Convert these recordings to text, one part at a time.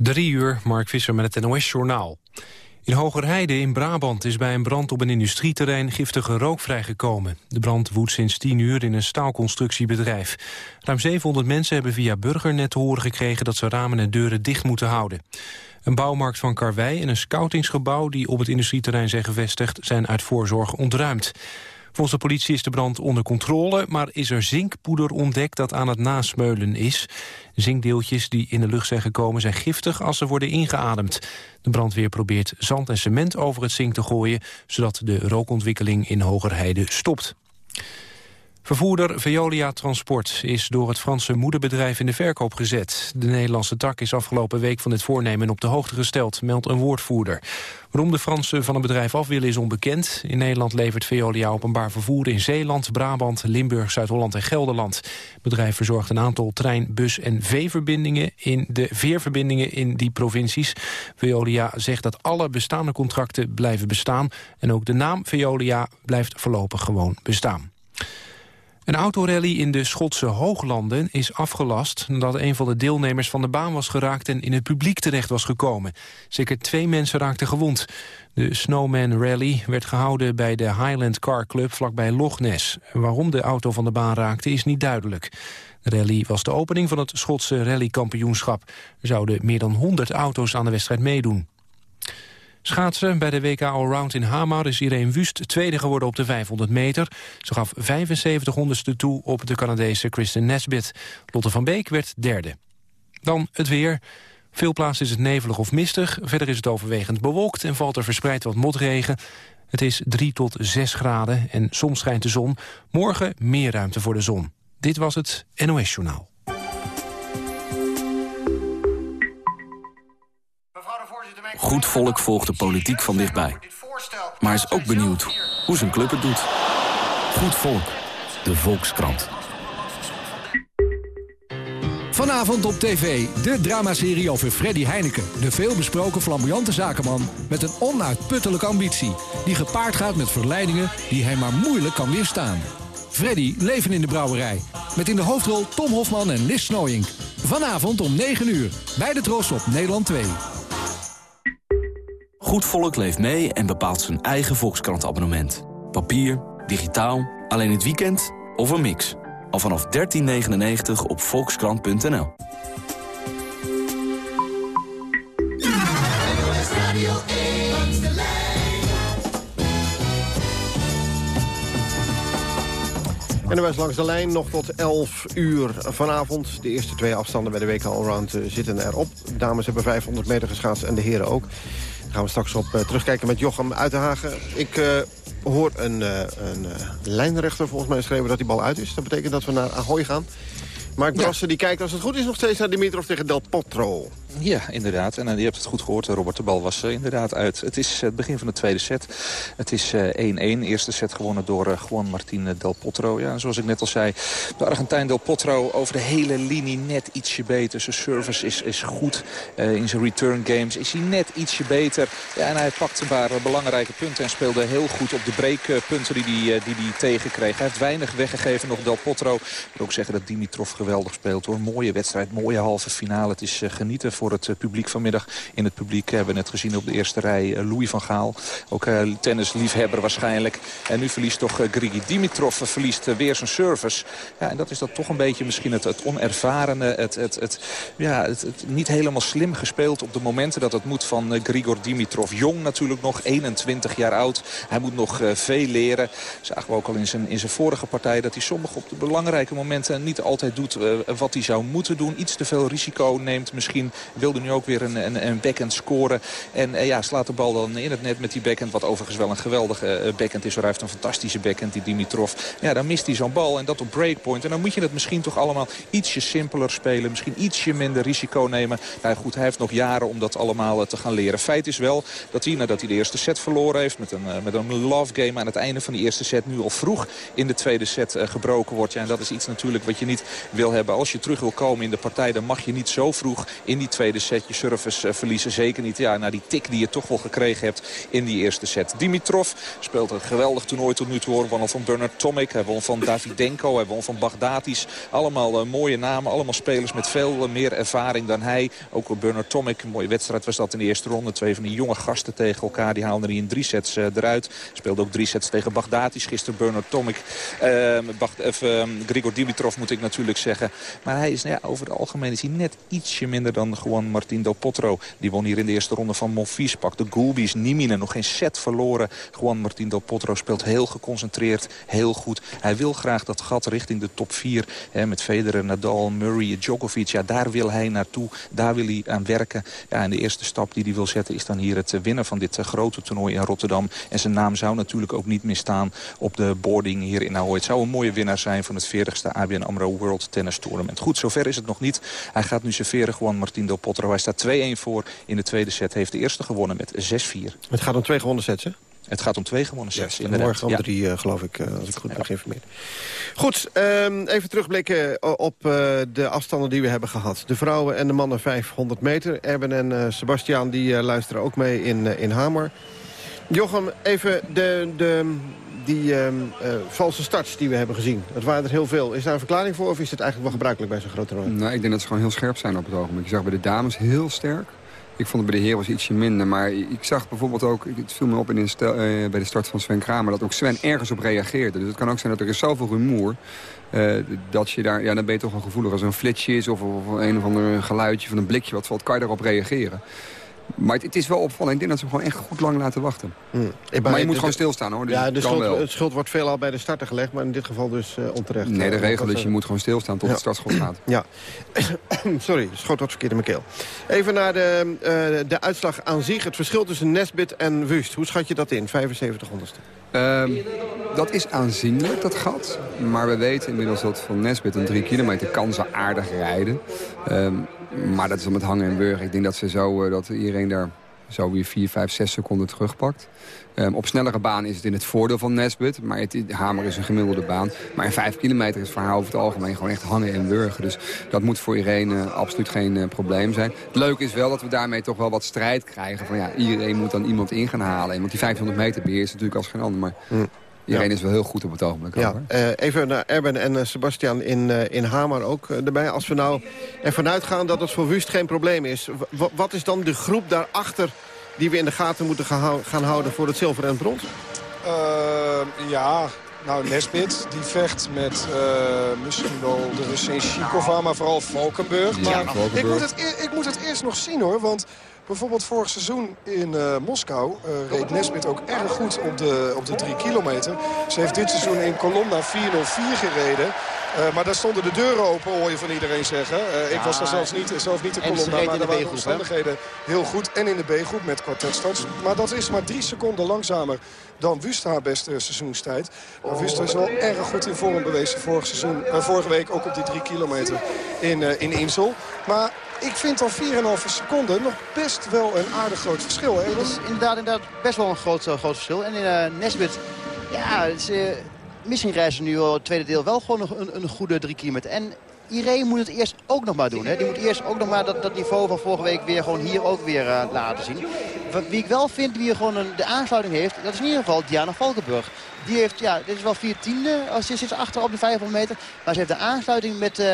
Drie uur, Mark Visser met het NOS-journaal. In Hogerheide in Brabant is bij een brand op een industrieterrein giftige rook vrijgekomen. De brand woedt sinds tien uur in een staalconstructiebedrijf. Ruim 700 mensen hebben via Burgernet te horen gekregen dat ze ramen en deuren dicht moeten houden. Een bouwmarkt van Karwei en een scoutingsgebouw die op het industrieterrein zijn gevestigd zijn uit voorzorg ontruimd. Volgens de politie is de brand onder controle, maar is er zinkpoeder ontdekt dat aan het nasmeulen is. Zinkdeeltjes die in de lucht zijn gekomen zijn giftig als ze worden ingeademd. De brandweer probeert zand en cement over het zink te gooien, zodat de rookontwikkeling in Hogerheide stopt. Vervoerder Veolia Transport is door het Franse moederbedrijf in de verkoop gezet. De Nederlandse tak is afgelopen week van dit voornemen op de hoogte gesteld, meldt een woordvoerder. Waarom de Fransen van het bedrijf af willen is onbekend. In Nederland levert Veolia openbaar vervoer in Zeeland, Brabant, Limburg, Zuid-Holland en Gelderland. Het bedrijf verzorgt een aantal trein-, bus- en veerverbindingen in de veerverbindingen in die provincies. Veolia zegt dat alle bestaande contracten blijven bestaan en ook de naam Veolia blijft voorlopig gewoon bestaan. Een autorally in de Schotse Hooglanden is afgelast... nadat een van de deelnemers van de baan was geraakt... en in het publiek terecht was gekomen. Zeker twee mensen raakten gewond. De Snowman Rally werd gehouden bij de Highland Car Club... vlakbij Loch Ness. Waarom de auto van de baan raakte is niet duidelijk. De rally was de opening van het Schotse rallykampioenschap. Er zouden meer dan 100 auto's aan de wedstrijd meedoen. Schaatsen bij de WK Allround in Hamar is Irene Wust tweede geworden op de 500 meter. Ze gaf 75 honderdste toe op de Canadese Kristen Nesbitt. Lotte van Beek werd derde. Dan het weer. Veel plaatsen is het nevelig of mistig. Verder is het overwegend bewolkt en valt er verspreid wat motregen. Het is 3 tot 6 graden en soms schijnt de zon. Morgen meer ruimte voor de zon. Dit was het NOS Journaal. Goed volk volgt de politiek van dichtbij. Maar is ook benieuwd hoe zijn club het doet. Goed volk, de Volkskrant. Vanavond op tv, de dramaserie over Freddy Heineken. De veelbesproken flamboyante zakenman met een onuitputtelijke ambitie... die gepaard gaat met verleidingen die hij maar moeilijk kan weerstaan. Freddy leven in de brouwerij. Met in de hoofdrol Tom Hofman en Lis Snooyink. Vanavond om 9 uur, bij de Tros op Nederland 2. Goed volk leeft mee en bepaalt zijn eigen Volkskrant-abonnement. Papier, digitaal, alleen het weekend of een mix. Al vanaf 13,99 op volkskrant.nl. En dan was langs de lijn nog tot 11 uur vanavond. De eerste twee afstanden bij de WK Allround eh, zitten erop. De dames hebben 500 meter geschaatst en de heren ook. Daar gaan we straks op uh, terugkijken met Jochem Uitenhagen. Ik uh, hoor een, uh, een lijnrechter volgens mij schreven dat die bal uit is. Dat betekent dat we naar Ahoy gaan. Mark Brassen ja. die kijkt als het goed is nog steeds naar Dimitrov tegen Del Potro. Ja, inderdaad. En uh, je hebt het goed gehoord, Robert. De bal was uh, inderdaad uit. Het is het begin van de tweede set. Het is 1-1. Eerste set gewonnen door Juan Martín Del Potro. Ja, zoals ik net al zei, de Argentijn Del Potro over de hele linie net ietsje beter. Zijn service is, is goed. In zijn return games is hij net ietsje beter. Ja, en hij pakt een paar belangrijke punten en speelde heel goed op de breakpunten die hij die, die tegenkreeg. Hij heeft weinig weggegeven nog Del Potro. Ik wil ook zeggen dat Dimitrov geweldig speelt hoor. Mooie wedstrijd, mooie halve finale. Het is genieten voor het publiek vanmiddag. In het publiek hebben we net gezien op de eerste rij Louis van Gaal. Ook tennisliefhebber waarschijnlijk. En nu verliest toch Grigi Dimitrov verliest weer zijn service. Ja, en dat is dat toch een beetje misschien het, het onervarene. Het, het, het, ja, het, het, niet helemaal slim gespeeld op de momenten dat het moet van Grigor Dimitrov. Jong natuurlijk nog, 21 jaar oud. Hij moet nog veel leren. Zagen we ook al in zijn, in zijn vorige partij dat hij sommige op de belangrijke momenten niet altijd doet wat hij zou moeten doen. Iets te veel risico neemt misschien wilde nu ook weer een, een, een backhand scoren. En uh, ja, slaat de bal dan in het net met die backhand. Wat overigens wel een geweldige uh, backhand is. Hij heeft een fantastische backhand, die Dimitrov. Ja, dan mist hij zo'n bal en dat op breakpoint. En dan moet je het misschien toch allemaal ietsje simpeler spelen. Misschien ietsje minder risico nemen. Nou goed, hij heeft nog jaren om dat allemaal uh, te gaan leren. Feit is wel dat hij, nadat hij de eerste set verloren heeft... met een, met een love game aan het einde van die eerste set... nu al vroeg in de tweede set gebroken wordt. Ja, en dat is iets natuurlijk wat je niet wil hebben. Als je terug wil komen in de partij... dan mag je niet zo vroeg in die tweede set je service verliezen. Zeker niet ja, na die tik die je toch wel gekregen hebt in die eerste set. Dimitrov speelt een geweldig toernooi tot nu toe. Hoor. Won van Bernard Tomic, hij won van Davidenko, hij won van Bagdatis. Allemaal mooie namen, allemaal spelers met veel meer ervaring dan hij. Ook Bernard Tomic, een mooie wedstrijd was dat in de eerste ronde. Twee van die jonge gasten tegen elkaar, die haalden er in drie sets eruit. Speelde ook drie sets tegen Bagdatis. Gisteren Bernard Tomic. Uh, Grigor Dimitrov moet ik natuurlijk zeggen. Maar hij is nou ja, over het algemeen is hij net ietsje minder dan gewoon Martin Del Potro. Die won hier in de eerste ronde van Monfils. Pak de Gulbis, Nimine, nog geen set verloren. Gewoon Martin Del Potro speelt heel geconcentreerd, heel goed. Hij wil graag dat gat richting de top 4. Hè, met Federer, Nadal, Murray, Djokovic. Ja, daar wil hij naartoe. Daar wil hij aan werken. Ja, en de eerste stap die hij wil zetten is dan hier het winnen van dit grote toernooi in Rotterdam. En zijn naam zou natuurlijk ook niet meer staan op de boarding hier in Ahoy. Het zou een mooie winnaar zijn van het 40ste ABN AMRO World Tennis Tournament. Goed, zover is het nog niet. Hij gaat nu serveren gewoon Martin Del Potro. Hij staat 2-1 voor in de tweede set. Heeft de eerste gewonnen met 6-4. Het gaat om twee gewonnen sets, hè? Het gaat om twee gewonnen sets. Ja, morgen om drie, uh, geloof ik, uh, als ik goed ben geïnformeerd. Goed, um, even terugblikken op uh, de afstanden die we hebben gehad. De vrouwen en de mannen 500 meter. Erben en Sebastiaan die luisteren ook mee in, in Hamer. Jochem, even de, de, die uh, uh, valse starts die we hebben gezien. Het waren er heel veel. Is daar een verklaring voor of is het eigenlijk wel gebruikelijk bij zo'n grote toernooi? Nou, ik denk dat ze gewoon heel scherp zijn op het ogenblik. Je zag bij de dames heel sterk. Ik vond het bij de heer was ietsje minder. Maar ik zag bijvoorbeeld ook, het viel me op in uh, bij de start van Sven Kramer... dat ook Sven ergens op reageerde. Dus het kan ook zijn dat er is zoveel rumoer... Uh, dat je daar, ja, dan ben je toch wel gevoelig. Als er een flitsje is of, of een of ander geluidje van een blikje wat valt... kan je daarop reageren. Maar het, het, is wel opvallend. Ik denk dat ze hem gewoon echt goed lang laten wachten. Mm. Maar je moet gewoon stilstaan hoor. Dus ja, de schuld, het schuld wordt veelal bij de starter gelegd, maar in dit geval dus uh, onterecht. Nee, de regel is je moet gewoon stilstaan tot ja. het startschot gaat. Ja, sorry, schot wat verkeerd in mijn keel. Even naar de, de uitslag aan zich. Het verschil tussen Nesbit en Wust. Hoe schat je dat in, 75 honderdste? Um, dat is aanzienlijk, dat gat. Maar we weten inmiddels dat van Nesbit een drie kilometer kan ze aardig rijden. Um, maar dat is om het hangen en burgen. Ik denk dat, ze zo, uh, dat iedereen daar zo weer 4, 5, 6 seconden terugpakt. Um, op snellere baan is het in het voordeel van Nesbit. Maar het, Hamer is een gemiddelde baan. Maar in 5 kilometer is het verhaal over het algemeen gewoon echt hangen en burgen. Dus dat moet voor iedereen uh, absoluut geen uh, probleem zijn. Het leuke is wel dat we daarmee toch wel wat strijd krijgen. Van ja, iedereen moet dan iemand in gaan halen. Want die 500 meter beheerst natuurlijk als geen ander. Maar mm. Iedereen is wel heel goed op het ogenblik. Ja. Uh, even naar Erben en uh, Sebastian in, uh, in Hamer ook erbij. Als we nou ervan uitgaan dat het voor Wust geen probleem is... Wat is dan de groep daarachter die we in de gaten moeten gaan, houden voor het zilver en het brons? ja, nou, Nesbit, die vecht met misschien wel de Russin Shikova, maar vooral Valkenburg. Maar ja, Valkenburg. Ik, moet het, e-, ik moet het eerst nog zien hoor, want Bijvoorbeeld vorig seizoen in uh, Moskou uh, reed Nesbit ook erg goed op de, op de drie kilometer. Ze heeft dit seizoen in Colonna 4.04 gereden. Uh, maar daar stonden de deuren open, hoor je van iedereen zeggen. Uh, ik was daar zelfs niet, zelf niet in Colonna, maar daar waren de omstandigheden heel goed. En in de B-groep met kwartetstands. Maar dat is maar drie seconden langzamer dan Wust haar beste seizoenstijd. Maar Wust is wel erg goed in vorm bewezen vorig seizoen, uh, vorige week ook op die drie kilometer in, in Insel. Maar ik vind al 4,5 seconden nog best wel een aardig groot verschil. Dat is inderdaad, inderdaad best wel een groot, uh, groot verschil. En in uh, Nesbit, ja, is, uh, misschien reizen nu het tweede deel wel gewoon een, een goede drie kilometer. En Irene moet het eerst ook nog maar doen. Hè? Die moet eerst ook nog maar dat, dat niveau van vorige week weer gewoon hier ook weer laten zien. Wie ik wel vind, wie gewoon een, de aansluiting heeft, dat is in ieder geval Diana Valkenburg. Die heeft, ja, dit is wel vier tiende, als ze zit achter op de 500 meter. Maar ze heeft de aansluiting met, uh,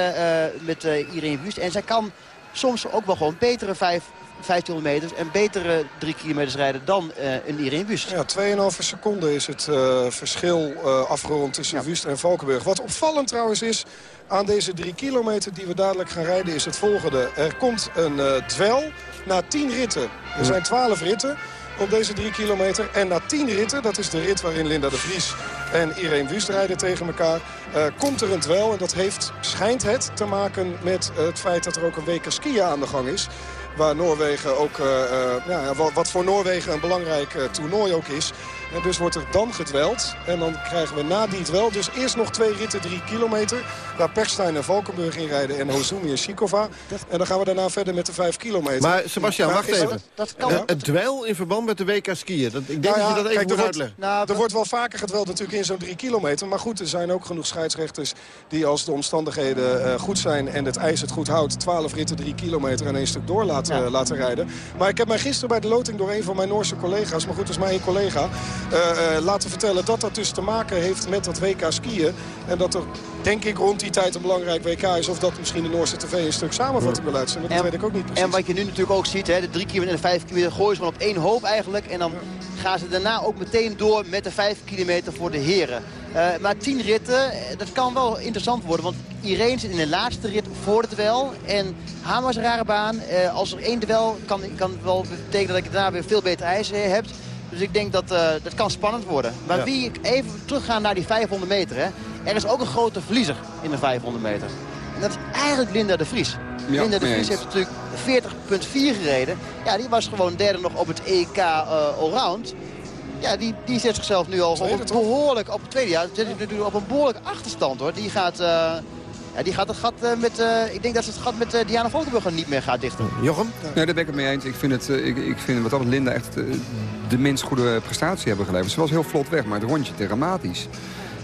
met uh, Irene Wust. En zij kan soms ook wel gewoon betere 5, 1500 meters en betere 3 kilometers rijden dan uh, een Irene Wust. Ja, 2,5 seconden is het uh, verschil uh, afgerond tussen ja. Wust en Valkenburg. Wat opvallend trouwens is aan deze 3 kilometer die we dadelijk gaan rijden is het volgende. Er komt een dwel na 10 ritten. Er zijn 12 ritten op deze 3 kilometer. En na 10 ritten, dat is de rit waarin Linda de Vries en Irene Wust rijden tegen elkaar... Uh, komt er een dwel. En dat heeft, schijnt het te maken met het feit dat er ook een week skiën aan de gang is. Waar Noorwegen ook, uh, uh, ja, wat voor Noorwegen een belangrijk toernooi ook is. En dus wordt er dan gedweld. En dan krijgen we na die dwel dus eerst nog twee ritten, drie kilometer. Waar Perstijn en Valkenburg in rijden en Hozumi en Sikova. En dan gaan we daarna verder met de vijf kilometer. Maar Sebastian, wacht even. Dat, dat kan het dwel in verband met de WK skiën. Dat, ik denk nou ja, dat je dat even kijk, moet uitleggen. Nou, er wordt wel vaker gedweld natuurlijk in zo'n drie kilometer. Maar goed, er zijn ook genoeg scheidsrechters die als de omstandigheden goed zijn... en het ijs het goed houdt, 12 ritten, drie kilometer en één stuk door laten, laten rijden. Maar ik heb mij gisteren bij de loting door een van mijn Noorse collega's... maar goed, dat is mijn collega, laten vertellen dat dat dus te maken heeft met dat WK skiën. En dat er, denk ik, rond die tijd een belangrijk WK is... of dat misschien de Noorse tv een stuk samenvatting wil uitzenden. Dat weet ik ook niet precies. En wat je nu natuurlijk ook ziet, hè, de drie kilometer en de vijf kilometer gooien ze gewoon op één hoop eigenlijk. En dan gaan ze daarna ook meteen door met de vijf kilometer voor de heren. Uh, maar tien ritten, eh, dat kan wel interessant worden. Want Irene zit in de laatste rit voor het duel. En een rare baan. Uh, als er één duel kan, kan wel betekenen dat je daarna weer veel beter ijs hebt. Dus ik denk dat uh, dat kan spannend worden. Maar wie even teruggaan naar die 500 meter. Hè. Er is ook een grote verliezer in de 500 meter. En dat is eigenlijk Linda de Vries. Ja, Linda de Vries heeft natuurlijk 40,4 gereden. Ja, die was gewoon derde nog op het EK uh, Allround. Ja, die, die zet zichzelf nu al op behoorlijk op het tweede jaar. Zit natuurlijk op een behoorlijke achterstand hoor. Die gaat... Uh, ja, die gaat het gat uh, met, uh, ik denk dat ze het gat met uh, Diana Valkenburger niet meer gaat dichten. Jochem? Nee, daar ben ik het mee eens. Ik vind, het, ik, ik vind wat dat Linda echt de minst goede prestatie hebben geleverd. Ze was heel vlot weg, maar het rondje te dramatisch.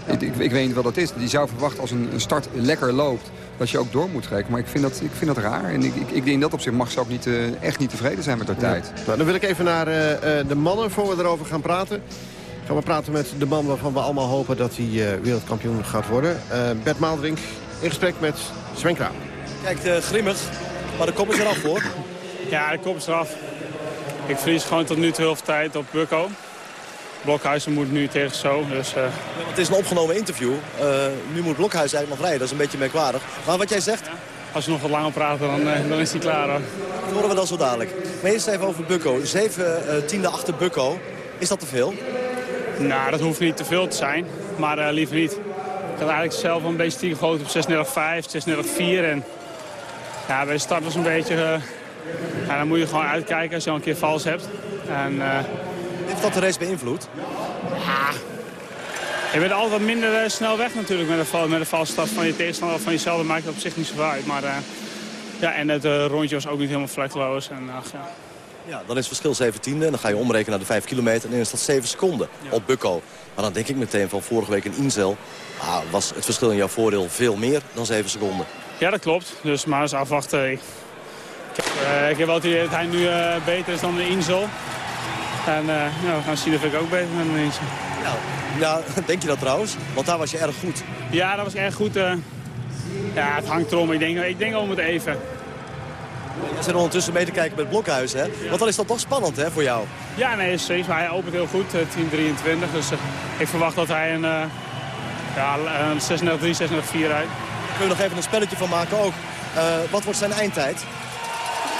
Ik, ik, ik, weet niet wat dat is. Die zou verwachten als een, een, start lekker loopt... dat je ook door moet trekken. Maar ik vind dat, ik vind dat raar. En ik, ik, ik in dat opzicht mag ze ook niet, uh, echt niet tevreden zijn met haar tijd. Nou, dan wil ik even naar uh, de mannen voor we erover gaan praten. Gaan we praten met de man waarvan we allemaal hopen dat hij uh, wereldkampioen gaat worden. Bert Maaldrink in gesprek met Sven Kraam. Kijk, grimmig. Maar de kop is eraf hoor. Ja, de kop is eraf. Ik verlies gewoon tot nu toe heel veel tijd op Bukko. Blokhuizen moet nu tegen zo. Dus, uh... ja, het is een opgenomen interview. Uh, nu moet Blokhuizen eigenlijk nog rijden. Dat is een beetje merkwaardig. Maar wat jij zegt... Ja. Als we nog wat langer praten, dan, uh, dan is hij klaar. Hoor. Dat horen we dan zo dadelijk. Maar eerst even over Bukko. Zeven tiende achter Bukko. Is dat te veel? Nou, dat hoeft niet te veel te zijn. Maar liever niet. Had eigenlijk zelf een beetje stiekem op 36,5, 36,4. En ja, bij de start was een beetje... Ja, dan moet je gewoon uitkijken als je al een keer vals hebt. En, heeft dat de race beïnvloed? Ja. Je bent altijd wat minder uh, snel weg natuurlijk met een, met een valse start van je tegenstander of van jezelf. Dat maakt het op zich niet zo uit. Maar ja, en het rondje was ook niet helemaal vlekkeloos. En, ach, ja. ja, dan is het verschil 17e. En dan ga je omrekenen naar de 5 kilometer. En dan is dat 7 seconden ja. op Bukko. Maar dan denk ik meteen van vorige week in Inzel... Ah, was het verschil in jouw voordeel veel meer dan 7 seconden. Ja, dat klopt. Dus maar eens afwachten. Ik heb, ik heb wel het idee dat hij nu beter is dan de Inzel. En uh, ja, we gaan zien of ik ook beter ben dan eentje. Ja, ja, denk je dat trouwens? Want daar was je erg goed. Ja, dat was erg goed. Uh, ja, het hangt erom. Ik denk, ik denk om het even. We zijn ondertussen mee te kijken met Blokhuis, hè? Want dan is dat toch spannend, hè, voor jou? Ja, nee, zeker. Hij opent heel goed, uh, 10.23. Dus uh, ik verwacht dat hij een, uh, ja, een 36-3, 36-4 rijdt. Kun je nog even een spelletje van maken ook? wat wordt zijn eindtijd?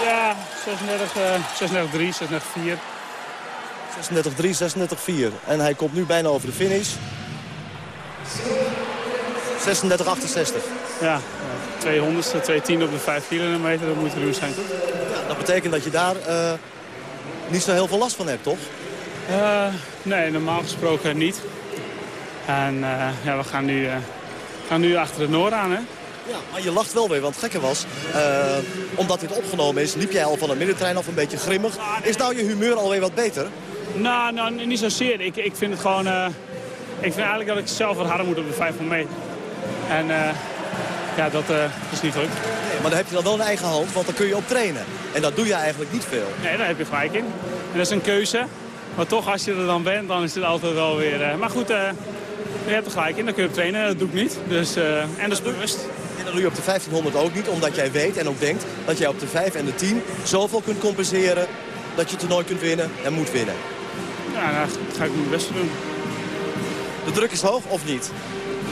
Ja, 36, 36-3, 36-4. 36-3, 36-4. En hij komt nu bijna over de finish. 36-68. Ja, 200ste, 210 op de 5 kilometer, dat moet er doen zijn? Ja, dat betekent dat je daar uh, niet zo heel veel last van hebt, toch? Uh, nee, normaal gesproken niet. En uh, ja, we gaan nu, gaan nu achter de Noor aan, hè? Ja, maar je lacht wel weer, want het gekke was, omdat dit opgenomen is, liep jij al van de middentrein af een beetje grimmig. Is nou je humeur alweer wat beter? Nou, nou niet zozeer. Ik, ik vind het gewoon... Ik vind eigenlijk dat ik zelf wat harder moet op de 500 meter. En ja, dat uh, is niet leuk. Nee, maar dan heb je dan wel een eigen hand, want dan kun je op trainen. En dat doe je eigenlijk niet veel. Nee, daar heb je gelijk in. En dat is een keuze. Maar toch, als je er dan bent, dan is het altijd wel weer... maar goed, je hebt er gelijk in. Dan kun je op trainen. Dat doe ik niet. Dus, en dat is bewust. En dat doe je op de 1500 ook niet, omdat jij weet en ook denkt... dat jij op de 5 en de 10 zoveel kunt compenseren... dat je het toernooi kunt winnen en moet winnen. Ja, dat ga ik mijn best doen. De druk is hoog of niet?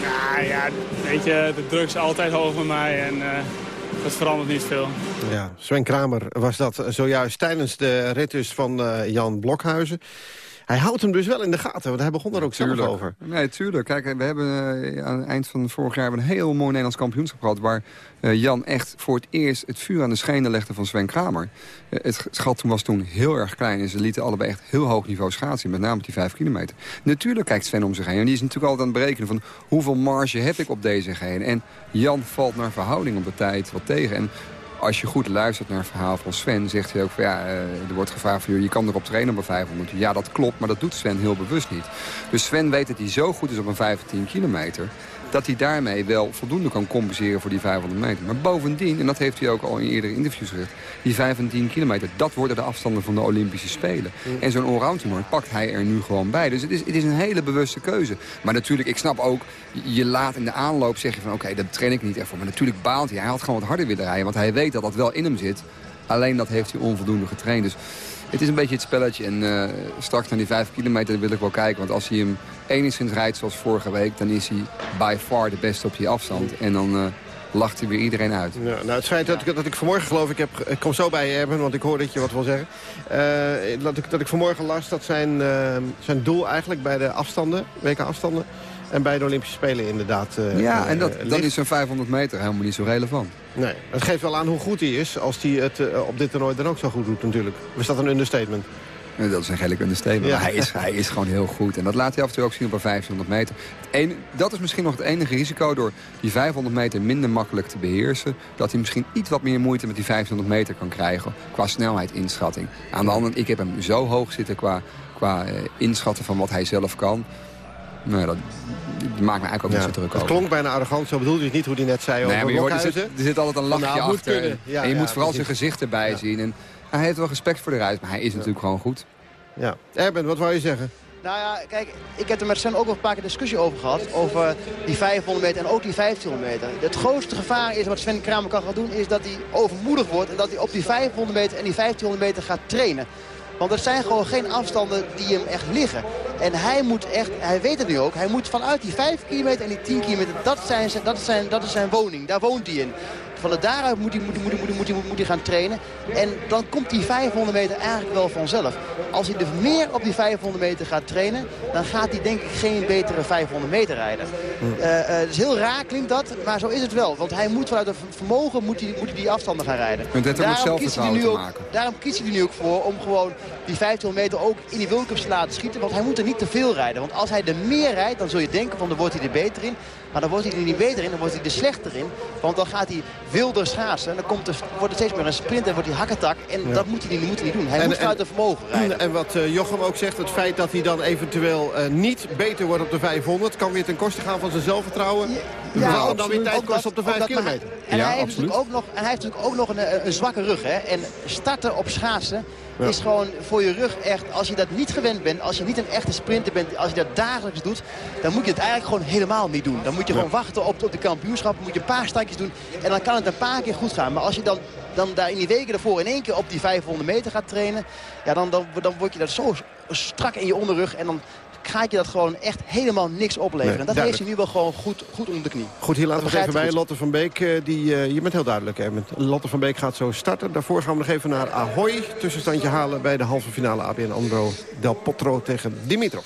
Nou ja, weet je, de druk is altijd hoog mij en uh, dat verandert niet veel. Ja, Sven Kramer was dat zojuist tijdens de rit van uh, Jan Blokhuizen. Hij houdt hem dus wel in de gaten, want hij begon er ook zelf over. Nee, tuurlijk. Kijk, we hebben uh, aan het eind van vorig jaar een heel mooi Nederlands kampioenschap gehad... waar uh, Jan echt voor het eerst het vuur aan de schenen legde van Sven Kramer. Uh, het schat toen was toen heel erg klein en ze lieten allebei echt heel hoog niveau schaatsen. Met name op die vijf kilometer. Natuurlijk kijkt Sven om zich heen en die is natuurlijk altijd aan het berekenen van... hoeveel marge heb ik op deze heen. En Jan valt naar verhouding op de tijd wat tegen. En als je goed luistert naar het verhaal van Sven... zegt hij ook van ja, er wordt gevraagd van je kan erop trainen op een 500. Ja, dat klopt, maar dat doet Sven heel bewust niet. Dus Sven weet dat hij zo goed is op een 15 kilometer dat hij daarmee wel voldoende kan compenseren voor die 500 meter. Maar bovendien, en dat heeft hij ook al in eerdere interviews gezegd... die 15 kilometer, dat worden de afstanden van de Olympische Spelen. En zo'n allround pakt hij er nu gewoon bij. Dus het is, het is een hele bewuste keuze. Maar natuurlijk, ik snap ook, je laat in de aanloop zeggen van... oké, okay, dat train ik niet echt voor. Maar natuurlijk baalt hij. Hij had gewoon wat harder willen rijden, want hij weet dat dat wel in hem zit. Alleen dat heeft hij onvoldoende getraind. Dus het is een beetje het spelletje. En uh, straks naar die 5 kilometer wil ik wel kijken. Want als hij hem enigszins rijdt zoals vorige week... dan is hij by far de beste op die afstand. En dan uh, lacht hij weer iedereen uit. Ja, nou, het schijnt dat ik, dat ik vanmorgen geloof... Ik, heb, ik kom zo bij je, Erben, want ik hoor dat je wat wil zeggen. Uh, dat, ik, dat ik vanmorgen las dat zijn, zijn doel eigenlijk bij de afstanden... weken afstanden en bij de Olympische Spelen inderdaad uh, Ja, en dat, dan is zo'n 500 meter helemaal niet zo relevant. Nee, het geeft wel aan hoe goed hij is als hij het uh, op dit toernooi dan ook zo goed doet natuurlijk. Was dat een understatement? Dat is een redelijk understatement. Ja. Maar hij is, hij is gewoon heel goed. En dat laat hij af en toe ook zien op een 500 meter. Het dat is misschien nog het enige risico door die 500 meter minder makkelijk te beheersen. Dat hij misschien iets wat meer moeite met die 500 meter kan krijgen. Qua snelheid inschatting. Aan de andere ik heb hem zo hoog zitten qua, qua uh, inschatten van wat hij zelf kan. Nee, dat, maakt me eigenlijk ook niet zo druk over. Het klonk bijna arrogant, zo bedoelde je het niet hoe hij net zei nee, over er, zit, er zit altijd een lachje nou, achter. Ja, en je moet vooral zijn gezicht erbij zien. En hij heeft wel respect voor de reis, maar hij is natuurlijk gewoon goed. Ja. Erben, wat wou je zeggen? Nou ja, kijk, ik heb er met Sven ook nog een paar keer discussie over gehad. Over die 500 meter en ook die 1500 meter. Het grootste gevaar is wat Sven Kramer kan gaan doen... is dat hij overmoedig wordt en dat hij op die 500 meter en die 1500 meter gaat trainen. Want er zijn gewoon geen afstanden die hem echt liggen. En hij moet echt, hij weet het nu ook, hij moet vanuit die 5 kilometer en die 10 kilometer, dat, zijn, dat, zijn, dat is zijn woning, daar woont hij in. Van daaruit moet hij, moet, hij, moet, hij, moet, hij, moet hij gaan trainen. En dan komt die 500 meter eigenlijk wel vanzelf. Als hij er meer op die 500 meter gaat trainen... dan gaat hij denk ik geen betere 500 meter rijden. Uh, uh, het is heel raar klinkt dat, maar zo is het wel. Want hij moet vanuit het vermogen moet hij, moet hij die afstanden gaan rijden. daarom kiest, hij nu ook, daarom kiest hij er nu ook voor om gewoon die 1500 meter ook in die World te laten schieten. Want hij moet er niet te veel rijden. Want als hij er meer rijdt, dan zul je denken van dan wordt hij er beter in. Maar dan wordt hij er niet beter in, dan wordt hij er slechter in. Want dan gaat hij wilder schaatsen. En dan komt er, wordt het steeds meer een sprint en wordt hij hakketak. En dat moet hij, niet, moet hij niet doen. Hij moet uit de vermogen rijden. En wat uh, Jochem ook zegt, het feit dat hij dan eventueel uh, niet beter wordt op de 500... kan weer ten koste gaan van zijn zelfvertrouwen. Ja, ja dan weer tijd kosten op de 5 kilometer. En, ja, hij heeft natuurlijk ook nog, en hij heeft natuurlijk ook nog een, een zwakke rug. Hè? En starten op schaatsen is gewoon voor je rug echt... als je dat niet gewend bent, als je niet een echte sprinter bent... als je dat dagelijks doet, dan moet je het eigenlijk gewoon helemaal niet doen. Dan moet je gewoon wachten op, op de kampioenschap. moet je een paar stapjes doen en dan kan het een paar keer goed gaan. Maar als je dan, dan daar in die weken ervoor in één keer op die 500 meter gaat trainen... Ja, dan, dan, dan word je dat zo strak in je onderrug en dan gaat je dat gewoon echt helemaal niks opleveren. en dat heeft hij nu wel gewoon goed, goed onder de knie. Goed, hier laten we even bij Lotte van Beek. Eh, die, uh, je bent heel duidelijk. Hè? Lotte van Beek gaat zo starten. Daarvoor gaan we nog even naar Ahoy. Tussenstandje halen bij de halve finale ABN AMRO Del Potro tegen Dimitrov.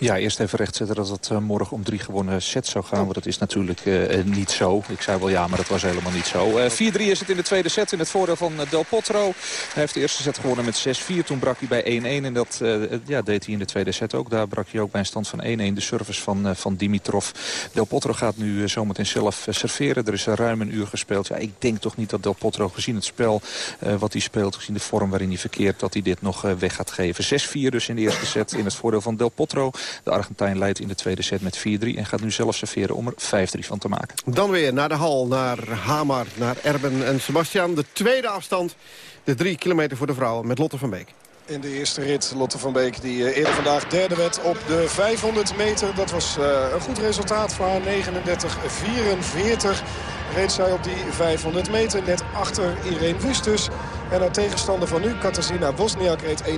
Ja, eerst even rechtzetten dat het uh, morgen om drie gewonnen sets zou gaan. Want dat is natuurlijk uh, niet zo. Ik zei wel ja, maar dat was helemaal niet zo. Uh, 4-3 is het in de tweede set in het voordeel van Del Potro. Hij heeft de eerste set gewonnen met 6-4. Toen brak hij bij 1-1. En dat ja, deed hij in de tweede set ook. Daar brak hij ook bij een stand van 1-1 de service van, van Dimitrov. Del Potro gaat nu zometeen zelf serveren. Er is ruim een uur gespeeld. Ja, ik denk toch niet dat Del Potro, gezien het spel wat hij speelt... gezien de vorm waarin hij verkeert, dat hij dit nog weg gaat geven. 6-4 dus in de eerste set in het voordeel van Del Potro. De Argentijn leidt in de tweede set met 4-3 en gaat nu zelf serveren om er 5-3 van te maken. Dan weer naar de hal, naar Hamar, naar Erben en Sebastian. De tweede afstand, de drie kilometer voor de vrouwen met Lotte van Beek in de eerste rit. Lotte van Beek die eh, eerder vandaag derde werd op de 500 meter. Dat was uh, een goed resultaat voor haar. 39-44 reed zij op die 500 meter. Net achter Irene Wustus. En haar tegenstander van nu, Katarzyna Wozniak, reed 41-11.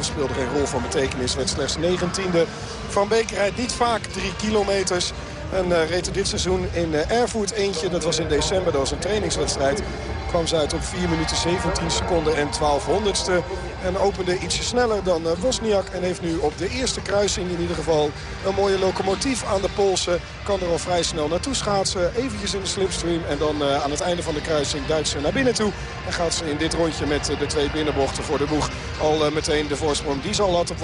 Speelde geen rol van betekenis. Werd slechts 19e. Van Beek rijdt niet vaak 3 kilometers. En uh, reed dit seizoen in Erfurt eentje. Dat was in december, dat was een trainingswedstrijd. Kwam ze uit op 4 minuten 17 seconden en 12 honderdste. En opende ietsje sneller dan uh, Wozniak. En heeft nu op de eerste kruising in ieder geval een mooie locomotief aan de polsen. Kan er al vrij snel naartoe schaatsen. Eventjes in de slipstream. En dan aan het einde van de kruising duikt ze naar binnen toe. En gaat ze in dit rondje met de twee binnenbochten voor de boeg. Al meteen de voorsprong die ze al had op.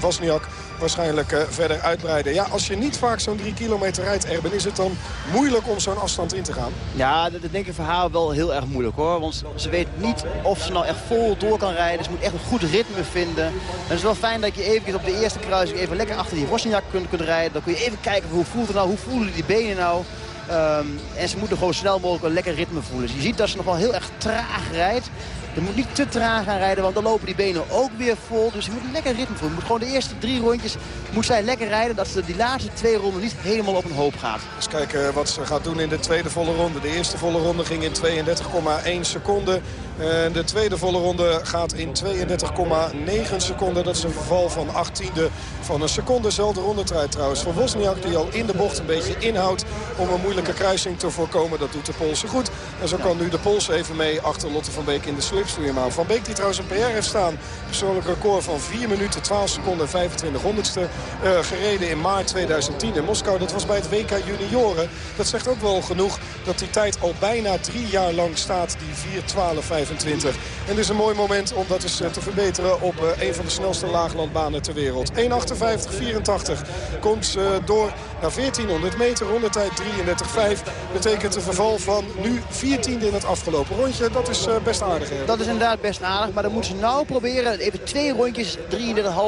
Wozniak waarschijnlijk uh, verder uitbreiden. Ja, als je niet vaak zo'n drie kilometer rijdt, Erben, is het dan moeilijk om zo'n afstand in te gaan? Ja, dat, denk ik voor haar wel heel erg moeilijk hoor. Want ze weet niet of ze nou echt vol door kan rijden. Ze moet echt een goed ritme vinden. En het is wel fijn dat je even op de eerste kruising even lekker achter die Wozniak kunt, kunt rijden. Dan kun je even kijken hoe voelt het nou, hoe voelen die benen nou. Um, en ze moeten gewoon snel mogelijk een lekker ritme voelen. Dus je ziet dat ze nog wel heel erg traag rijdt. Je moet niet te traag gaan rijden, want dan lopen die benen ook weer vol. Dus je moet een lekker ritme voelen. Je moet gewoon de eerste drie rondjes moet zij lekker rijden. Dat ze die laatste twee ronden niet helemaal op een hoop gaat. Eens kijken wat ze gaat doen in de tweede volle ronde. De eerste volle ronde ging in 32,1 seconden. En de tweede volle ronde gaat in 32,9 seconden. Dat is een verval van 18e van een seconde. Zelfde rondetijd trouwens van Wozniak. Die al in de bocht een beetje inhoudt om een moeilijke kruising te voorkomen. Dat doet de Poolse goed. En zo kan nu de Poolse even mee achter Lotte van Beek in de slipstream aan. Van Beek die trouwens een PR heeft staan. Persoonlijk record van 4 minuten 12 seconden en 25 honderdste. Uh, gereden in maart 2010 in Moskou. Dat was bij het WK Junioren. Dat zegt ook wel genoeg dat die tijd al bijna drie jaar lang staat. Die 4.12.25. 25. En is een mooi moment om dat eh, te verbeteren op eh, een van de snelste laaglandbanen ter wereld. 1.58.84 komt door naar 1400 meter. Rondetijd 33.5. Betekent een verval van nu 14e in het afgelopen rondje. Dat is best aardig. Hè? Dat is inderdaad best aardig. Maar dan moeten ze nou proberen even twee rondjes 33,5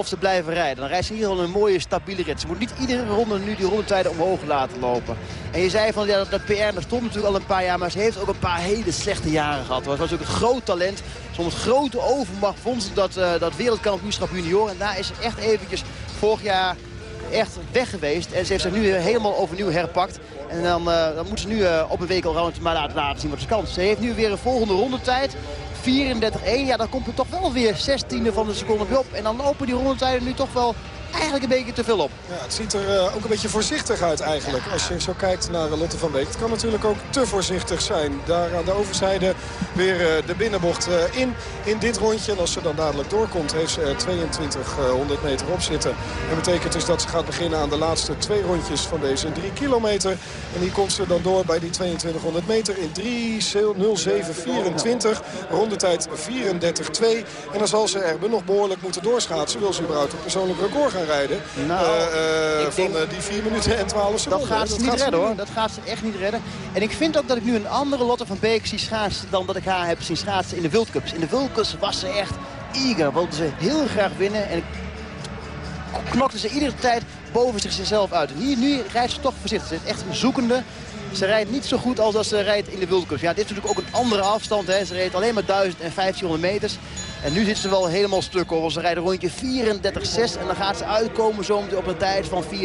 te blijven rijden. Dan rijdt ze ieder geval een mooie stabiele rit. Ze moet niet iedere ronde nu die rondetijden omhoog laten lopen. En je zei van ja, dat PR, dat stond natuurlijk al een paar jaar. Maar ze heeft ook een paar hele slechte jaren gehad. Het was ook een groot talent. Zonder grote overmacht vond ze dat, uh, dat wereldkampioenschap junior. En daar is ze echt eventjes vorig jaar echt weg geweest. En ze heeft zich nu helemaal overnieuw herpakt. En dan, uh, dan moet ze nu uh, op een week al rond maar laten, laten zien wat ze kan. Ze heeft nu weer een volgende rondetijd. 34-1, ja, dan komt er toch wel weer 16e van de seconde op. En dan lopen die rondetijden nu toch wel eigenlijk een beetje te veel op. Ja, het ziet er uh, ook een beetje voorzichtig uit eigenlijk. Als je zo kijkt naar Lotte van Beek. Het kan natuurlijk ook te voorzichtig zijn. Daar aan de overzijde weer uh, de binnenbocht in. In dit rondje. En als ze dan dadelijk doorkomt heeft ze er 2200 meter op zitten. Dat betekent dus dat ze gaat beginnen aan de laatste twee rondjes van deze 3 kilometer. En die komt ze dan door bij die 2200 meter in 3.07.24. Rondetijd 34.2. En dan zal ze er nog behoorlijk moeten doorschaatsen. Wil ze überhaupt een persoonlijk record gaan rijden. Nou, uh, van denk, die 4 minuten en 12 seconden. Dat gaat ze niet redden hoor. Dat gaat ze echt niet redden. En ik vind ook dat ik nu een andere Lotte van Beek zie schaatsen dan dat ik haar heb zien schaatsen in de World Cups. In de World Cups was ze echt eager. Wilde ze heel graag winnen. En knokte ze iedere tijd boven zichzelf uit. En hier, nu rijdt ze toch voorzichtig. Ze is echt een zoekende. Ze rijdt niet zo goed als dat ze rijdt in de World. Ja, dit is natuurlijk ook een andere afstand. Hè. Ze reed alleen maar 1000 en 1500 meters. En nu zit ze wel helemaal stuk over. Ze rijden rondje 34-6 en dan gaat ze uitkomen zo op een tijd van 4.16, 4.17.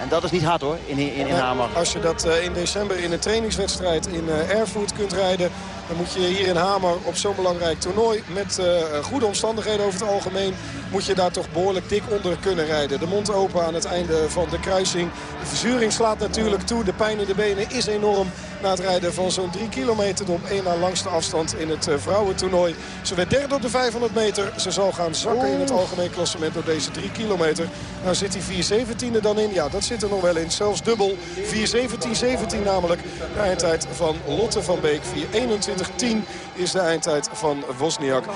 En dat is niet hard hoor, in, in, in Hamer. Als je dat uh, in december in een trainingswedstrijd in uh, Erfurt kunt rijden... dan moet je hier in Hamer op zo'n belangrijk toernooi... met uh, goede omstandigheden over het algemeen... moet je daar toch behoorlijk dik onder kunnen rijden. De mond open aan het einde van de kruising. De verzuring slaat natuurlijk toe. De pijn in de benen is enorm na het rijden van zo'n 3 kilometer... op één na langste afstand in het vrouwentoernooi. Ze werd derde op de 500 meter. Ze zal gaan zakken in het algemeen klassement op deze 3 kilometer. Nou zit die 4.17e dan in. Ja, dat zit er nog wel in. Zelfs dubbel. 4.17.17 namelijk. De eindtijd van Lotte van Beek. 4.21.10 is de eindtijd van Wozniak. 4.17.17.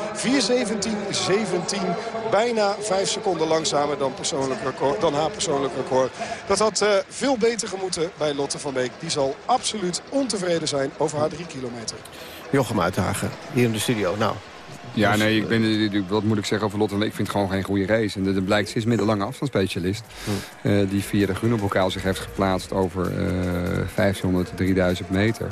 Bijna 5 seconden langzamer dan, persoonlijk record, dan haar persoonlijk record. Dat had uh, veel beter gemoeten bij Lotte van Beek. Die zal absoluut ontevreden zijn over haar 3 kilometer. Jochem Uithagen, hier in de studio. Nou, ja, dus, nee, ik ben, wat moet ik zeggen over Lotte? Ik vind het gewoon geen goede race. En dat blijkt, ze is middellange afstandsspecialist. Hm. Uh, die via de Groenebokaal zich heeft geplaatst over uh, 1500, 3000 meter.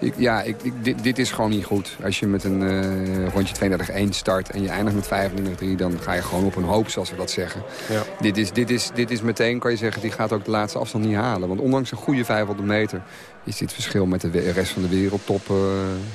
Ik, ja, ik, dit, dit, is gewoon niet goed. Als je met een uh, rondje 32-1 start en je eindigt met 35-3... dan ga je gewoon op een hoop, zoals we dat zeggen. Ja. Dit, is, dit, is, dit is meteen, kan je zeggen, die gaat ook de laatste afstand niet halen. Want ondanks een goede 500 meter... is dit verschil met de rest van de wereldtop uh,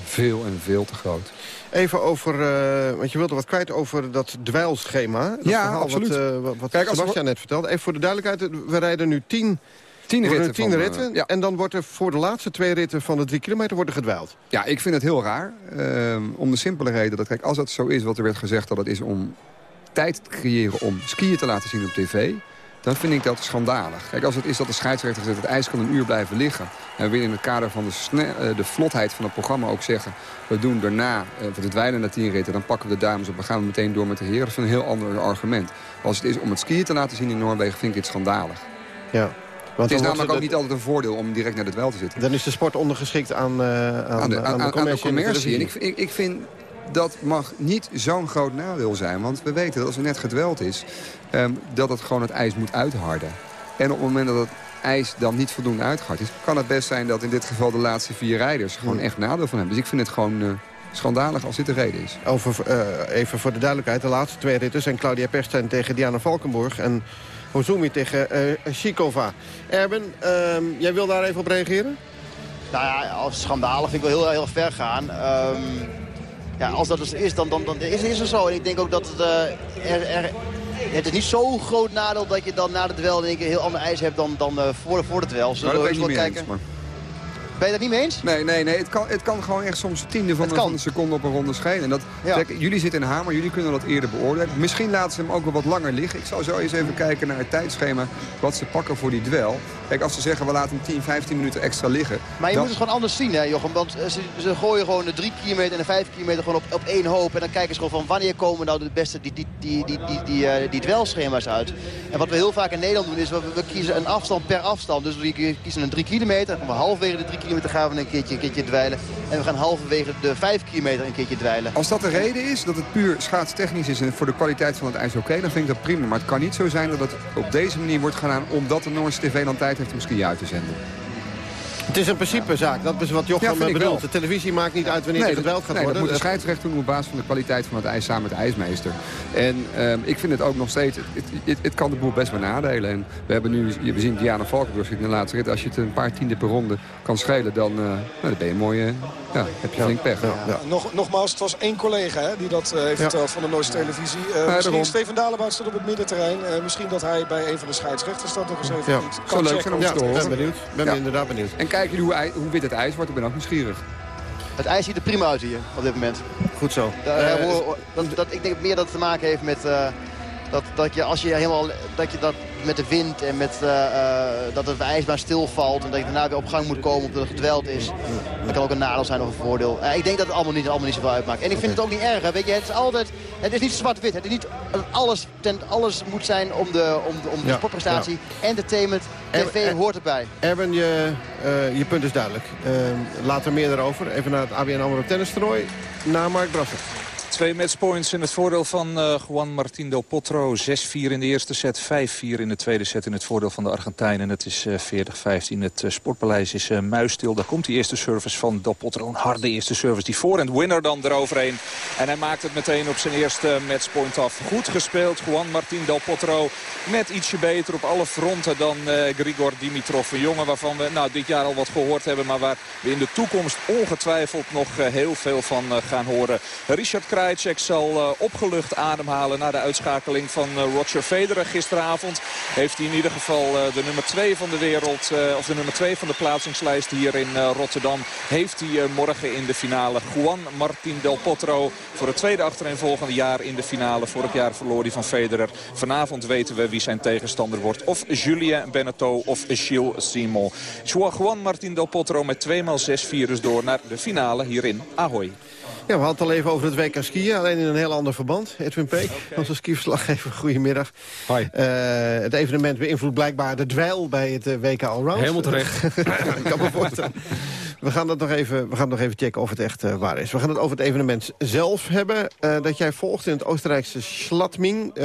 veel en veel te groot. Even over, uh, want je wilde wat kwijt over dat dweilschema. Dat ja, absoluut. Wat, wat Kijk, Sebastian net vertelde. Even voor de duidelijkheid, we rijden nu tien... Tien ritten. Tien van, ritten ja. En dan wordt er voor de laatste twee ritten van de drie kilometer worden gedwijld. Ja, ik vind het heel raar. Uh, om de simpele reden dat, kijk, als dat zo is wat er werd gezegd... dat het is om tijd te creëren om skiën te laten zien op tv dan vind ik dat schandalig. Kijk, als het is dat de scheidsrechter zegt... het ijs kan een uur blijven liggen... en we willen in het kader van de, uh, de vlotheid van het programma ook zeggen... we doen daarna uh, het dweilen naar tien ritten... dan pakken we de dames op en gaan we meteen door met de heren. Dat is een heel ander argument. Als het is om het skiën te laten zien in Noorwegen... vind ik het schandalig. Ja. Want het is namelijk ook niet altijd een voordeel om direct naar het wel te zitten. Dan is de sport ondergeschikt aan, uh, aan, aan, de, aan, aan, de commercie. Aan de commercie. En ik, ik, ik vind dat mag niet zo'n groot nadeel zijn. Want we weten dat als er net gedweld is... Um, dat het gewoon het ijs moet uitharden. En op het moment dat het ijs dan niet voldoende uitgehard is... kan het best zijn dat in dit geval de laatste vier rijders... gewoon echt nadeel van hebben. Dus ik vind het gewoon... Uh, schandalig als dit de reden is. Over, uh, even voor de duidelijkheid. De laatste twee ritten zijn Claudia Perstijn tegen Diana Valkenburg... en Hozumi tegen uh, Shikova. Erben, uh, jij wil daar even op reageren? Nou ja, als schandalig vind ik wel heel, heel ver gaan. Um, ja, als dat dus is, dan, dan, dan is, is het zo. En ik denk ook dat het, uh, er, er, het is niet zo'n groot nadeel dat je dan na de duel in één keer heel ander ijs hebt dan, dan uh, voor, voor de duel. Zullen we eens wat kijken? Eens, maar... Ben je dat niet mee eens? Nee, nee, nee. Het kan, het kan gewoon echt soms tiende van, de, van de seconde op een ronde schelen. Dat, ja. kijk, jullie zitten in Hamer, jullie kunnen dat eerder beoordelen. Misschien laten ze hem ook wel wat langer liggen. Ik zou zo eens even kijken naar het tijdschema wat ze pakken voor die duel. Kijk, als ze zeggen we laten hem 10, 15 minuten extra liggen. Maar je dan... moet het gewoon anders zien, hè, Jochem. Want ze, ze gooien gewoon de 3 kilometer en de 5 kilometer gewoon op, op één hoop. En dan kijken ze gewoon van wanneer komen nou de beste die, die, die, die, die, die, uh, die duelschema's uit. En wat we heel vaak in Nederland doen is we, we kiezen een afstand per afstand. Dus we kiezen een 3 kilometer. We halverwege de 3 kilometer gaan we een keertje, een keertje dweilen. En we gaan halverwege de 5 kilometer een keertje dweilen. Als dat de reden is, dat het puur schaatstechnisch is en voor de kwaliteit van het ijs oké, dan vind ik dat prima. Maar het kan niet zo zijn dat het op deze manier wordt gedaan omdat de Noorse TV dan tijd heeft om skiën uit te zenden. Het is een principezaak, dat is wat Jochem ja, bedoelt. De televisie maakt niet uit wanneer nee, het geweld gaat nee, worden. dat moet de scheidsrechter doen op basis van de kwaliteit van het ijs samen met de ijsmeester. En um, ik vind het ook nog steeds, het, het, het, kan de boel best benadelen. En we hebben nu, we zien Diana Valkenburg in de laatste rit. Als je het een paar tiende per ronde kan schelen, dan, uh, nou, dan ben je mooi, uh, ja, heb je flink pech. Ja, Nog, nogmaals, het was één collega hè, die dat uh, heeft verteld van de Noorse televisie. misschien. Steven Dalebout staat op het middenterrein. misschien dat hij bij een van de scheidsrechters staat nog eens even ja. iets kan leuk zijn om te horen. ben benieuwd. ben inderdaad benieuwd. En kijken hoe, hoe wit het ijs wordt. Ik ben ook nieuwsgierig. Het ijs ziet er prima uit hier op dit moment. Goed zo. Uh, uh, dat, dat, ik denk meer dat het te maken heeft met... Uh, dat, dat je als je helemaal dat je dat met de wind en met uh, uh, dat het ijsbaan stilvalt en dat je daarna weer op gang moet komen omdat het gedweld is. Dat kan ook een nadeel zijn of een voordeel. Uh, ik denk dat het allemaal niet, allemaal niet zoveel uitmaakt. En ik vind okay. het ook niet erg. Hè. Weet je, het is altijd, het is niet zwart-wit. Het is niet alles, ten, alles moet zijn om de, om de, om de ja, sportprestatie. Ja. Entertainment, tv er, hoort erbij. Erben, je, je punt is duidelijk. later meer daarover. Even naar het ABN AMRO tennis toernooi. Naar Mark Brasser. Twee matchpoints in het voordeel van uh, Juan Martín del Potro. 6-4 in de eerste set, 5-4 in de tweede set in het voordeel van de Argentijn. En het is uh, 40-15. Het uh, sportpaleis is muisstil. Daar komt die eerste service van del Potro. Een harde eerste service. Die voorhand winner dan eroverheen. En hij maakt het meteen op zijn eerste matchpoint af. Goed gespeeld, Juan Martín del Potro. Net ietsje beter op alle fronten dan Grigor Dimitrov. Een jongen waarvan we nou, dit jaar al wat gehoord hebben. Maar waar we in de toekomst ongetwijfeld nog heel veel van gaan horen. Richard Krajicek zal uh, opgelucht ademhalen na de uitschakeling van uh, Roger Federer gisteravond. Heeft hij in ieder geval uh, de nummer 2 van de wereld, of de nummer 2 van de plaatsingslijst hier in Rotterdam. Heeft hij morgen in de finale Juan Martín del Potro voor het tweede achtereenvolgende jaar in de finale. Vorig jaar verloor hij van Federer. Vanavond weten we wie zijn tegenstander wordt. Of Julien Beneteau of Gilles Simon. Juan Martín del Potro met 2 x 6 virus door naar de finale hier in Ahoy. Ja, we hadden het al even over het WK skiën, alleen in een heel ander verband. Edwin Peek, okay. onze skiverslaggever, goedemiddag. Hoi. Uh, het evenement beïnvloedt blijkbaar de dweil bij het uh, WK Allround. Helemaal terecht. Ik kan me voorstellen. We gaan, dat nog even, we gaan nog even checken of het echt uh, waar is. We gaan het over het evenement zelf hebben. Uh, dat jij volgt in het Oostenrijkse Schladming. Uh,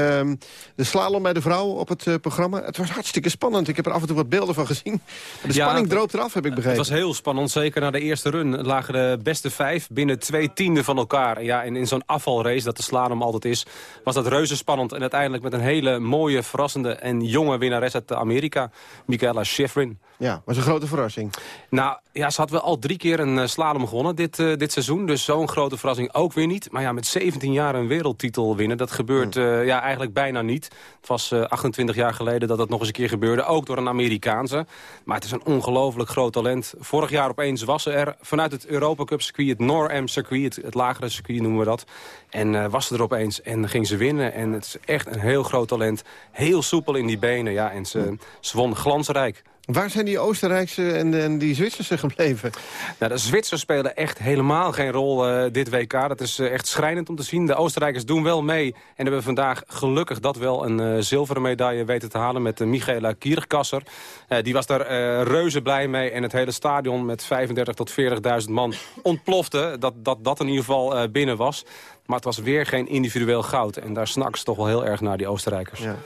de slalom bij de vrouwen op het uh, programma. Het was hartstikke spannend. Ik heb er af en toe wat beelden van gezien. De ja, spanning droopt eraf, heb ik begrepen. Het was heel spannend. Zeker na de eerste run lagen de beste vijf binnen twee tienden van elkaar. Ja, en in zo'n afvalrace, dat de slalom altijd is... was dat reuze spannend. En uiteindelijk met een hele mooie, verrassende en jonge winnares uit Amerika. Michaela Schifrin. Ja, was een grote verrassing. Nou, ja, ze had wel al drie keer een slalom gewonnen dit, dit seizoen. Dus zo'n grote verrassing ook weer niet. Maar ja, met 17 jaar een wereldtitel winnen, dat gebeurt ja, eigenlijk bijna niet. Het was 28 jaar geleden dat dat nog eens een keer gebeurde. Ook door een Amerikaanse. Maar het is een ongelooflijk groot talent. Vorig jaar opeens was ze er vanuit het Europa Cup circuit, het Nor-Am circuit, het, lagere circuit noemen we dat. En was ze er opeens en ging ze winnen. En het is echt een heel groot talent. Heel soepel in die benen. Ja, en ze, ze won glansrijk. Waar zijn die Oostenrijkse en, en die Zwitserse gebleven? Nou, de Zwitsers spelen echt helemaal geen rol uh, dit WK. Dat is uh, echt schrijnend om te zien. De Oostenrijkers doen wel mee. En hebben vandaag gelukkig dat wel een uh, zilveren medaille weten te halen... met Michaela Kierkasser. die was daar reuze blij mee. En het hele stadion met 35 tot 40.000 man ontplofte. Dat, dat dat in ieder geval binnen was. Maar het was weer geen individueel goud. En daar snakt ze toch wel heel erg naar, die Oostenrijkers. Ja.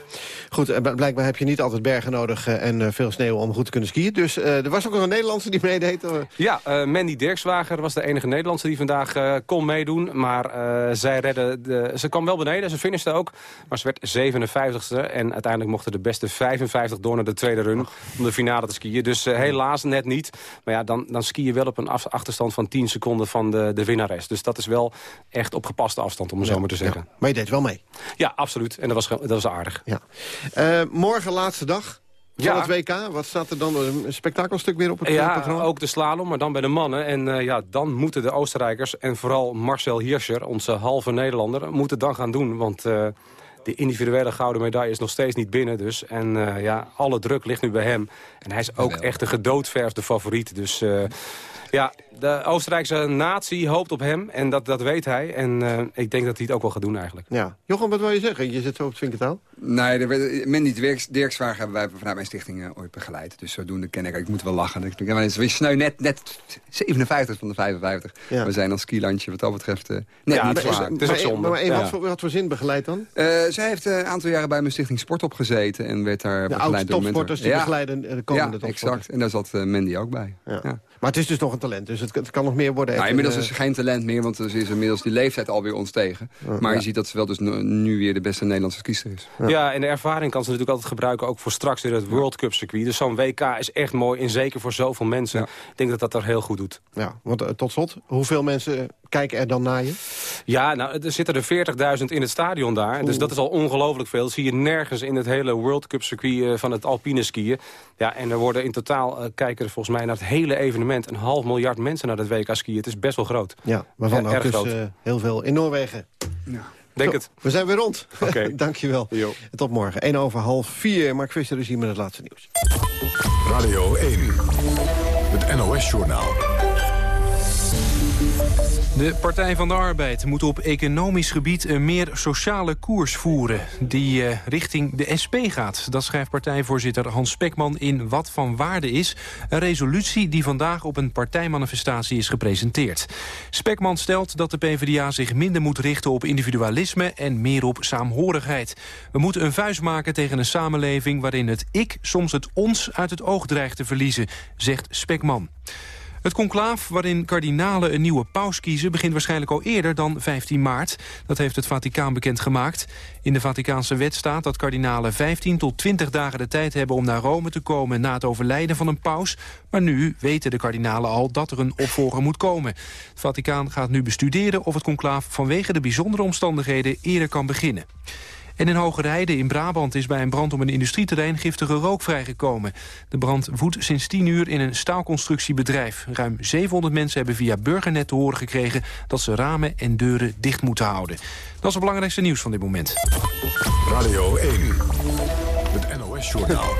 Goed, en blijkbaar heb je niet altijd bergen nodig eh, en eh, veel sneeuw om goed te kunnen skiën. Dus er was ook nog een Nederlandse die meedeed. Ja, Mandy Dirkswager was de enige Nederlandse die vandaag kon meedoen. Maar zij redde de, ze kwam wel beneden, ze finishte ook. Maar ze werd 57ste. En uiteindelijk mochten de beste 55 door naar de tweede run. Om de finale te skiën. Dus helaas net niet. Maar ja, dan, dan ski je wel op een achterstand van 10 seconden van de, de winnares. Dus dat is wel echt opgepast afstand, om het zo maar te zeggen. Maar je deed wel mee? Ja, absoluut. En dat was, dat was aardig. Ja. Uh, morgen laatste dag van ja. het WK. Wat staat er dan? Een spektakelstuk weer op het ja, programma? ook de slalom, maar dan bij de mannen. En uh, ja, dan moeten de Oostenrijkers en vooral Marcel Hirscher, onze halve Nederlander, moeten dan gaan doen. Want uh, de individuele gouden medaille is nog steeds niet binnen. Dus. En uh, ja, alle druk ligt nu bij hem. En hij is ook echt de gedoodverfde favoriet. Dus ja, de Oostenrijkse natie hoopt op hem en dat, dat weet hij. En uh, ik denk dat hij het ook wel gaat doen eigenlijk. Ja. Jochem, wat wil je zeggen? Je zit zo op het vinkertaal. Nee, de, Mandy Dirkswagen hebben wij vanuit mijn stichting uh, ooit begeleid. Dus zodoende ken ik. Ik moet wel lachen. Ik denk, het is sneu net, net 57 van de 55. Ja. We zijn als skilandje wat dat betreft uh, net ja, niet zwaar. Het is ook zonde. Maar, maar wat, voor, wat voor zin begeleid dan? zij heeft een aantal jaren bij mijn stichting Sport opgezeten. En werd daar de begeleid door topsporters die begeleiden de komende ja, exact. En daar zat Mandy ook bij. Ja. Maar het is dus nog een talent, dus het, het kan nog meer worden. Nou, inmiddels is ze geen talent meer, want ze is inmiddels die leeftijd alweer ons tegen. maar je ziet dat ze wel dus nu weer de beste Nederlandse skiester is. Ja. en de ervaring kan ze natuurlijk altijd gebruiken, ook voor straks weer het World Cup circuit. Dus zo'n WK is echt mooi en zeker voor zoveel mensen. Ik denk dat dat er heel goed doet. Ja, want uh, tot slot, hoeveel mensen kijken er dan naar je? Ja, nou, er zitten er 40.000 in het stadion daar. Dus dat is al ongelooflijk veel. Dat zie je nergens in het hele World Cup circuit uh, van het alpine skiën. Ja, en er worden in totaal, uh, kijken er volgens mij naar het hele evenement... een half miljard mensen naar het WK skiën. Het is best wel groot. Ja, waarvan ja, ook dus uh, heel veel in Noorwegen. Ja. Denk het. We zijn weer rond. Oké. Okay. Dankjewel. Jo. Tot morgen. 1 over half 4. Mark Visser is hier met het laatste nieuws. Radio 1. Het NOS-journaal. De Partij van de Arbeid moet op economisch gebied een meer sociale koers voeren... die uh, richting de SP gaat. Dat schrijft partijvoorzitter Hans Spekman in Wat van Waarde is... een resolutie die vandaag op een partijmanifestatie is gepresenteerd. Spekman stelt dat de PvdA zich minder moet richten op individualisme... en meer op saamhorigheid. We moeten een vuist maken tegen een samenleving... waarin het ik soms het ons uit het oog dreigt te verliezen, zegt Spekman. Het conclaaf waarin kardinalen een nieuwe paus kiezen... begint waarschijnlijk al eerder dan 15 maart. Dat heeft het Vaticaan bekendgemaakt. In de Vaticaanse wet staat dat kardinalen 15 tot 20 dagen de tijd hebben... om naar Rome te komen na het overlijden van een paus. Maar nu weten de kardinalen al dat er een opvolger moet komen. Het Vaticaan gaat nu bestuderen of het conclaaf... vanwege de bijzondere omstandigheden eerder kan beginnen. En in Hogerheide in Brabant is bij een brand op een industrieterrein giftige rook vrijgekomen. De brand woedt sinds 10 uur in een staalconstructiebedrijf. Ruim 700 mensen hebben via Burgernet te horen gekregen dat ze ramen en deuren dicht moeten houden. Dat is het belangrijkste nieuws van dit moment. Radio 1, het NOS-journaal.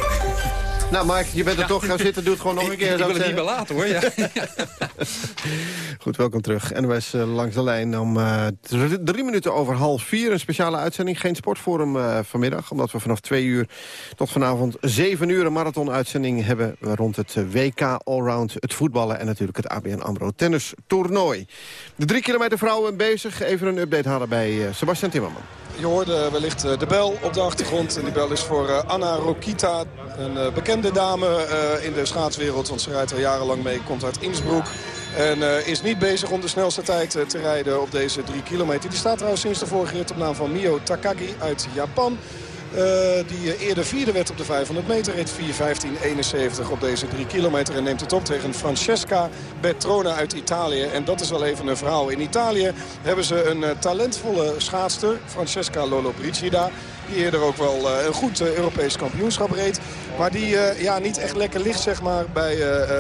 Nou, Mark, je bent er toch gaan zitten. Doe het gewoon nog een keer. Ik, ik wil het niet meer laten, hoor. Ja. Goed, welkom terug. NOS uh, langs de lijn om uh, drie minuten over half vier. Een speciale uitzending. Geen sportforum uh, vanmiddag. Omdat we vanaf twee uur tot vanavond zeven uur een marathon-uitzending hebben... rond het WK Allround, het voetballen en natuurlijk het ABN AMRO tennis toernooi. De drie kilometer vrouwen bezig. Even een update halen bij Sebastian Timmerman. Je hoorde wellicht eh, de bel op de achtergrond. En die bel is voor eh, Anna Rokita, een eh, bekende dame in de schaatswereld. Want ze rijdt er jarenlang mee, komt uit Innsbruck. En is niet bezig om de snelste tijd te rijden op deze drie kilometer. Die staat trouwens sinds de vorige rit op naam van Mio Takagi uit Japan. Die eerder vierde werd op de 500 meter. Reed 4.15.71 op deze drie kilometer. En neemt het op tegen Francesca Bertrona uit Italië. En dat is wel even een verhaal. In Italië hebben ze een talentvolle schaatster. Francesca Lollobrigida. Die eerder ook wel een goed Europees kampioenschap reed. Maar die ja, niet echt lekker ligt zeg maar, bij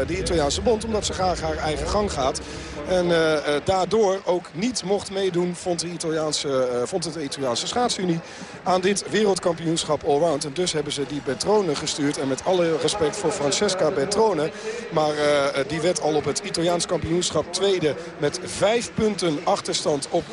de Italiaanse bond. Omdat ze graag haar eigen gang gaat. En uh, daardoor ook niet mocht meedoen, vond, de Italiaanse, uh, vond het Italiaanse schaatsunie aan dit wereldkampioenschap allround. En dus hebben ze die Bertrone gestuurd. En met alle respect voor Francesca Bertrone. Maar die werd al op het Italiaans kampioenschap tweede met vijf punten achterstand op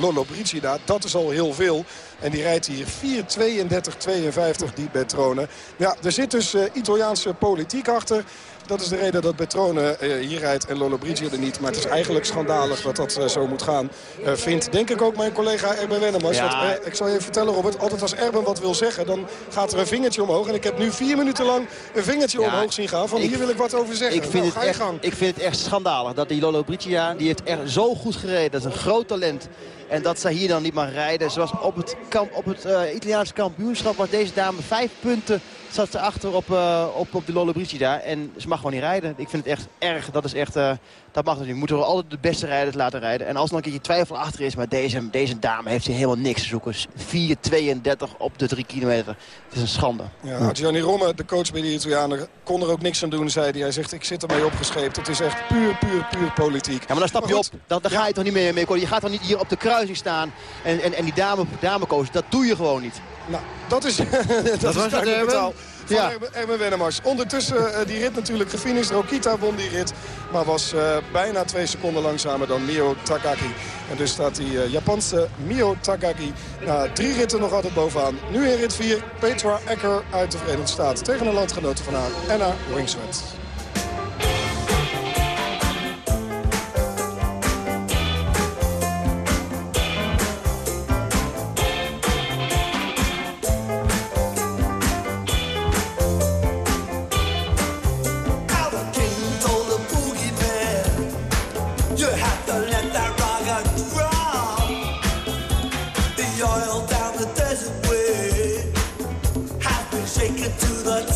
Lolo Brigida. Dat is al heel veel. En die rijdt hier 4.32.52, die Bertrone. Ja, er zit dus Italiaanse politiek achter. Dat is de reden dat Betrone uh, hier rijdt en Lollobrigida er niet. Maar het is eigenlijk schandalig dat dat uh, zo moet gaan. Uh, vindt denk ik ook mijn collega Erben Wennemars. Ja. ik zal je vertellen Robert, altijd als Erben wat wil zeggen... dan gaat er een vingertje omhoog. En ik heb nu vier minuten lang een vingertje ja, omhoog zien gaan. Van hier wil ik wat over zeggen. Ik vind, nou, het, echt, ik vind het echt schandalig dat die Lollobrigida... die heeft echt zo goed gereden. Dat is een groot talent. En dat zij hier dan niet mag rijden. Zoals op het, kamp, op het uh, Italiaanse kampioenschap was deze dame vijf punten zat ze achter op, uh, op, op de Lollobrigida. En ze mag gewoon niet rijden. Ik vind het echt erg. Dat is echt... Uh, dat mag dus niet. Moeten we altijd de beste rijders laten rijden. En als er nog een keertje twijfel achter is. Maar deze, deze dame heeft hier helemaal niks te zoeken. 4,32 op de 3 kilometer. Het is een schande. Ja, Gianni Romme, de coach bij de Italianen, kon er ook niks aan doen, zei hij. Hij zegt, ik zit ermee opgescheept. Het is echt puur, puur, puur politiek. Ja, maar dan stap je op. Dan, dan ga je toch niet meer mee. Je gaat toch niet hier op de kruising staan. En, en, en die dame, dame coach, dat doe je gewoon niet. Nou, dat is, dat, dat is duidelijk betaal van ja. Erben Wennemars. Ondertussen uh, die rit natuurlijk gefinished. Rokita won die rit. Maar was uh, bijna twee seconden langzamer dan Mio Takagi. En dus staat die uh, Japanse Mio Takagi na drie ritten nog altijd bovenaan. Nu in rit 4 Petra Ecker uit de Verenigde Staten. Tegen een landgenote van haar, Anna Wingswet.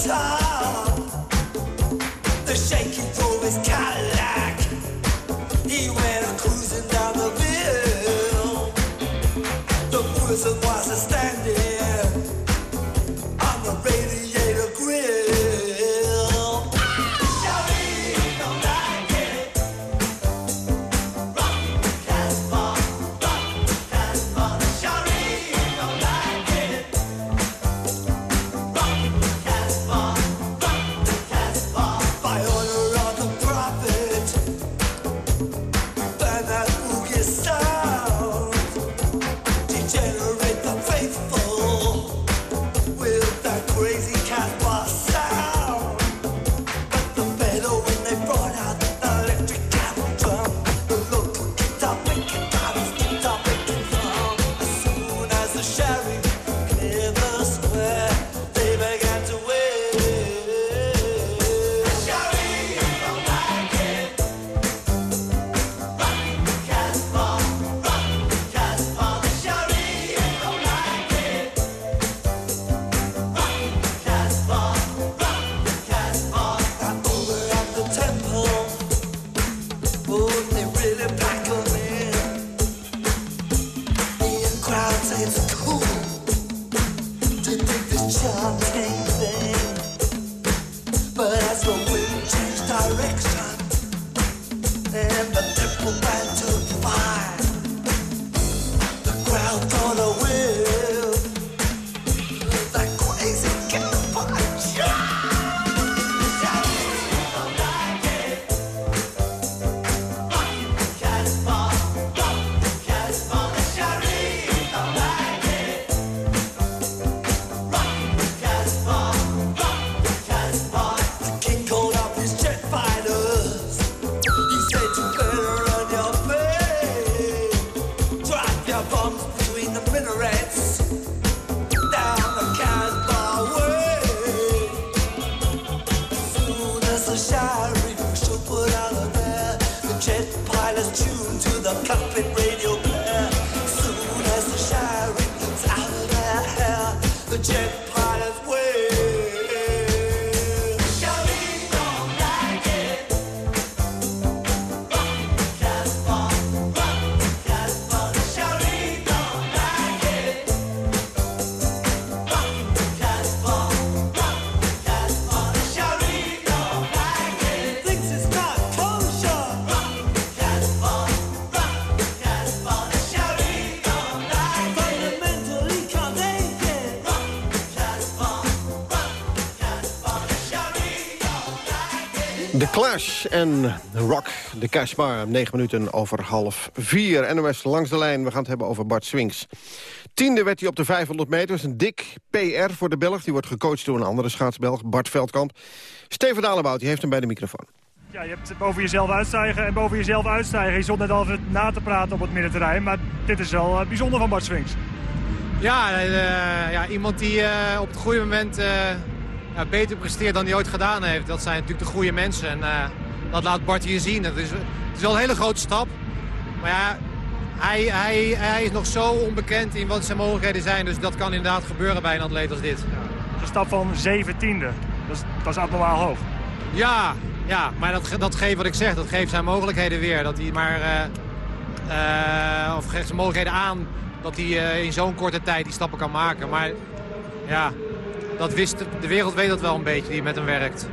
time out, it's cool. En Rock, de Cashbar, 9 minuten over half vier. NOS langs de lijn, we gaan het hebben over Bart Swings. Tiende werd hij op de 500 meter, is een dik PR voor de Belg. Die wordt gecoacht door een andere schaatsbelg, Bart Veldkamp. Steven Dalebout, die heeft hem bij de microfoon. Ja, je hebt boven jezelf uitstijgen en boven jezelf uitstijgen. Je stond net al even na te praten op het middenterrein, maar dit is wel eh, bijzonder van Bart Swings. Ja, uh, ja iemand die uh, op het goede moment ja, beter presteert dan hij ooit gedaan heeft. Dat zijn natuurlijk de goede mensen. En uh, dat laat Bart hier zien. Het is, het is wel een hele grote stap. Maar ja, hij, hij, hij is nog zo onbekend in wat zijn mogelijkheden zijn. Dus dat kan inderdaad gebeuren bij een atleet als dit. Een stap van zeventiende. Dat is, dat is abnormaal hoog. Ja, ja maar dat, dat geeft wat ik zeg. Dat geeft zijn mogelijkheden weer. Dat hij maar... Uh, uh, of geeft zijn mogelijkheden aan dat hij in zo'n korte tijd die stappen kan maken. Maar ja, dat wist, de wereld weet dat wel een beetje die met hem werkt.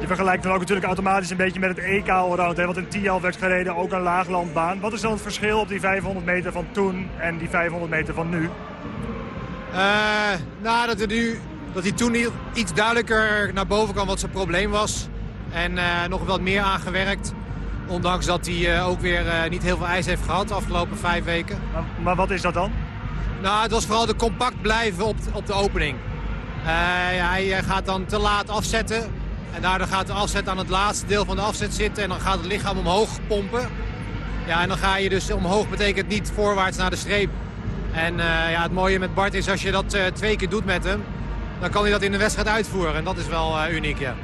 Je vergelijkt dan ook natuurlijk automatisch een beetje met het EK allround. Hè, wat in Tialf werd gereden, ook een laaglandbaan. Wat is dan het verschil op die 500 meter van toen en die 500 meter van nu? Uh, nou, dat, nu, dat hij toen iets duidelijker naar boven kwam wat zijn probleem was. En uh, nog wat meer aangewerkt. Ondanks dat hij uh, ook weer niet heel veel ijs heeft gehad de afgelopen vijf weken. Maar, maar, wat is dat dan? Nou, het was vooral de compact blijven op, op de opening. Uh, hij gaat dan te laat afzetten. En daardoor gaat de afzet aan het laatste deel van de afzet zitten. En dan gaat het lichaam omhoog pompen. Ja, en dan ga je dus omhoog betekent niet voorwaarts naar de streep. En uh, ja, het mooie met Bart is als je dat uh, twee keer doet met hem... dan kan hij dat in de wedstrijd uitvoeren. En dat is wel uniek, ja.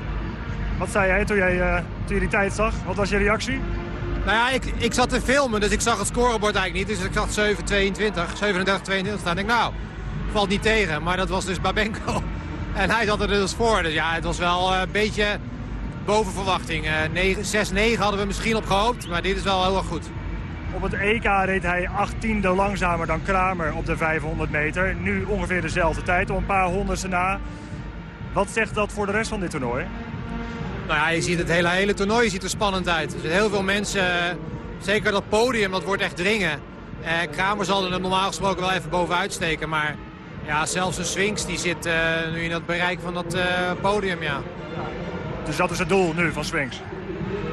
Wat zei jij toen, jij toen je die tijd zag? Wat was je reactie? Nou ja, ik, ik zat te filmen, dus ik zag het scorebord eigenlijk niet. Dus ik zag 7-22, 37-22 staan. Ik nou, valt niet tegen. Maar dat was dus Babenko. En hij zat er dus voor. Dus ja, het was wel een beetje boven verwachting. 6-9 hadden we misschien op gehoopt, maar dit is wel heel erg goed. Op het EK reed hij 18e langzamer dan Kramer op de 500 meter. Nu ongeveer dezelfde tijd, om een paar honderdste na. Wat zegt dat voor de rest van dit toernooi? Nou ja, je ziet het hele, hele toernooi ziet er spannend uit. Er zijn heel veel mensen, zeker dat podium, dat wordt echt dringen. Eh, Kramer zal er normaal gesproken wel even bovenuit steken, maar ja, zelfs een Swings die zit uh, nu in het bereik van dat uh, podium, ja. Dus dat is het doel nu van Swings?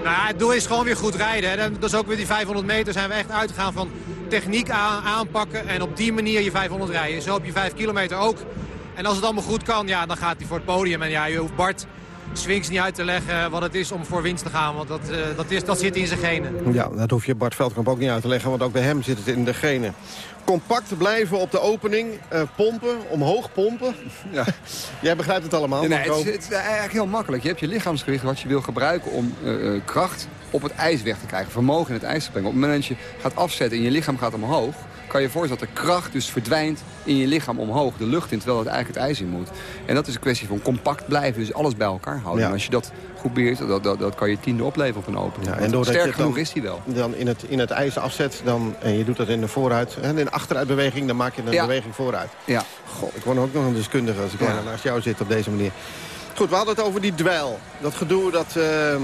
Nou ja, het doel is gewoon weer goed rijden. Hè. Dat is ook weer die 500 meter zijn we echt uitgegaan van techniek aan, aanpakken en op die manier je 500 rijden. Zo op je 5 kilometer ook. En als het allemaal goed kan, ja, dan gaat hij voor het podium. En ja, je hoeft Bart Swings niet uit te leggen wat het is om voor winst te gaan. Want dat, uh, dat, is, dat zit in zijn genen. Ja, dat hoef je Bart Veldkamp ook niet uit te leggen. Want ook bij hem zit het in de genen. Compact blijven op de opening. Uh, pompen, omhoog pompen. Ja. Jij begrijpt het allemaal. nee, het, is, het, is, eigenlijk heel makkelijk. Je hebt je lichaamsgewicht wat je wil gebruiken om uh, kracht op het ijs weg te krijgen. Vermogen in het ijs te brengen. Op het moment dat je gaat afzetten en je lichaam gaat omhoog kan je voorstellen dat de kracht dus verdwijnt in je lichaam omhoog. De lucht in, terwijl het eigenlijk het ijs in moet. En dat is een kwestie van compact blijven, dus alles bij elkaar houden. En als je dat goed beheert, dat, dat, dat kan je tiende opleveren op een opening. Ja, en Sterk genoeg is hij wel. Dan in het, in het ijs afzet, dan, en je doet dat in de vooruit, en in de achteruitbeweging, dan maak je een beweging vooruit. Ja. Goh, ik word ook nog een deskundige als ik ja. naast jou zit op deze manier. Goed, we hadden het over die dweil. Dat gedoe dat, uh, uh,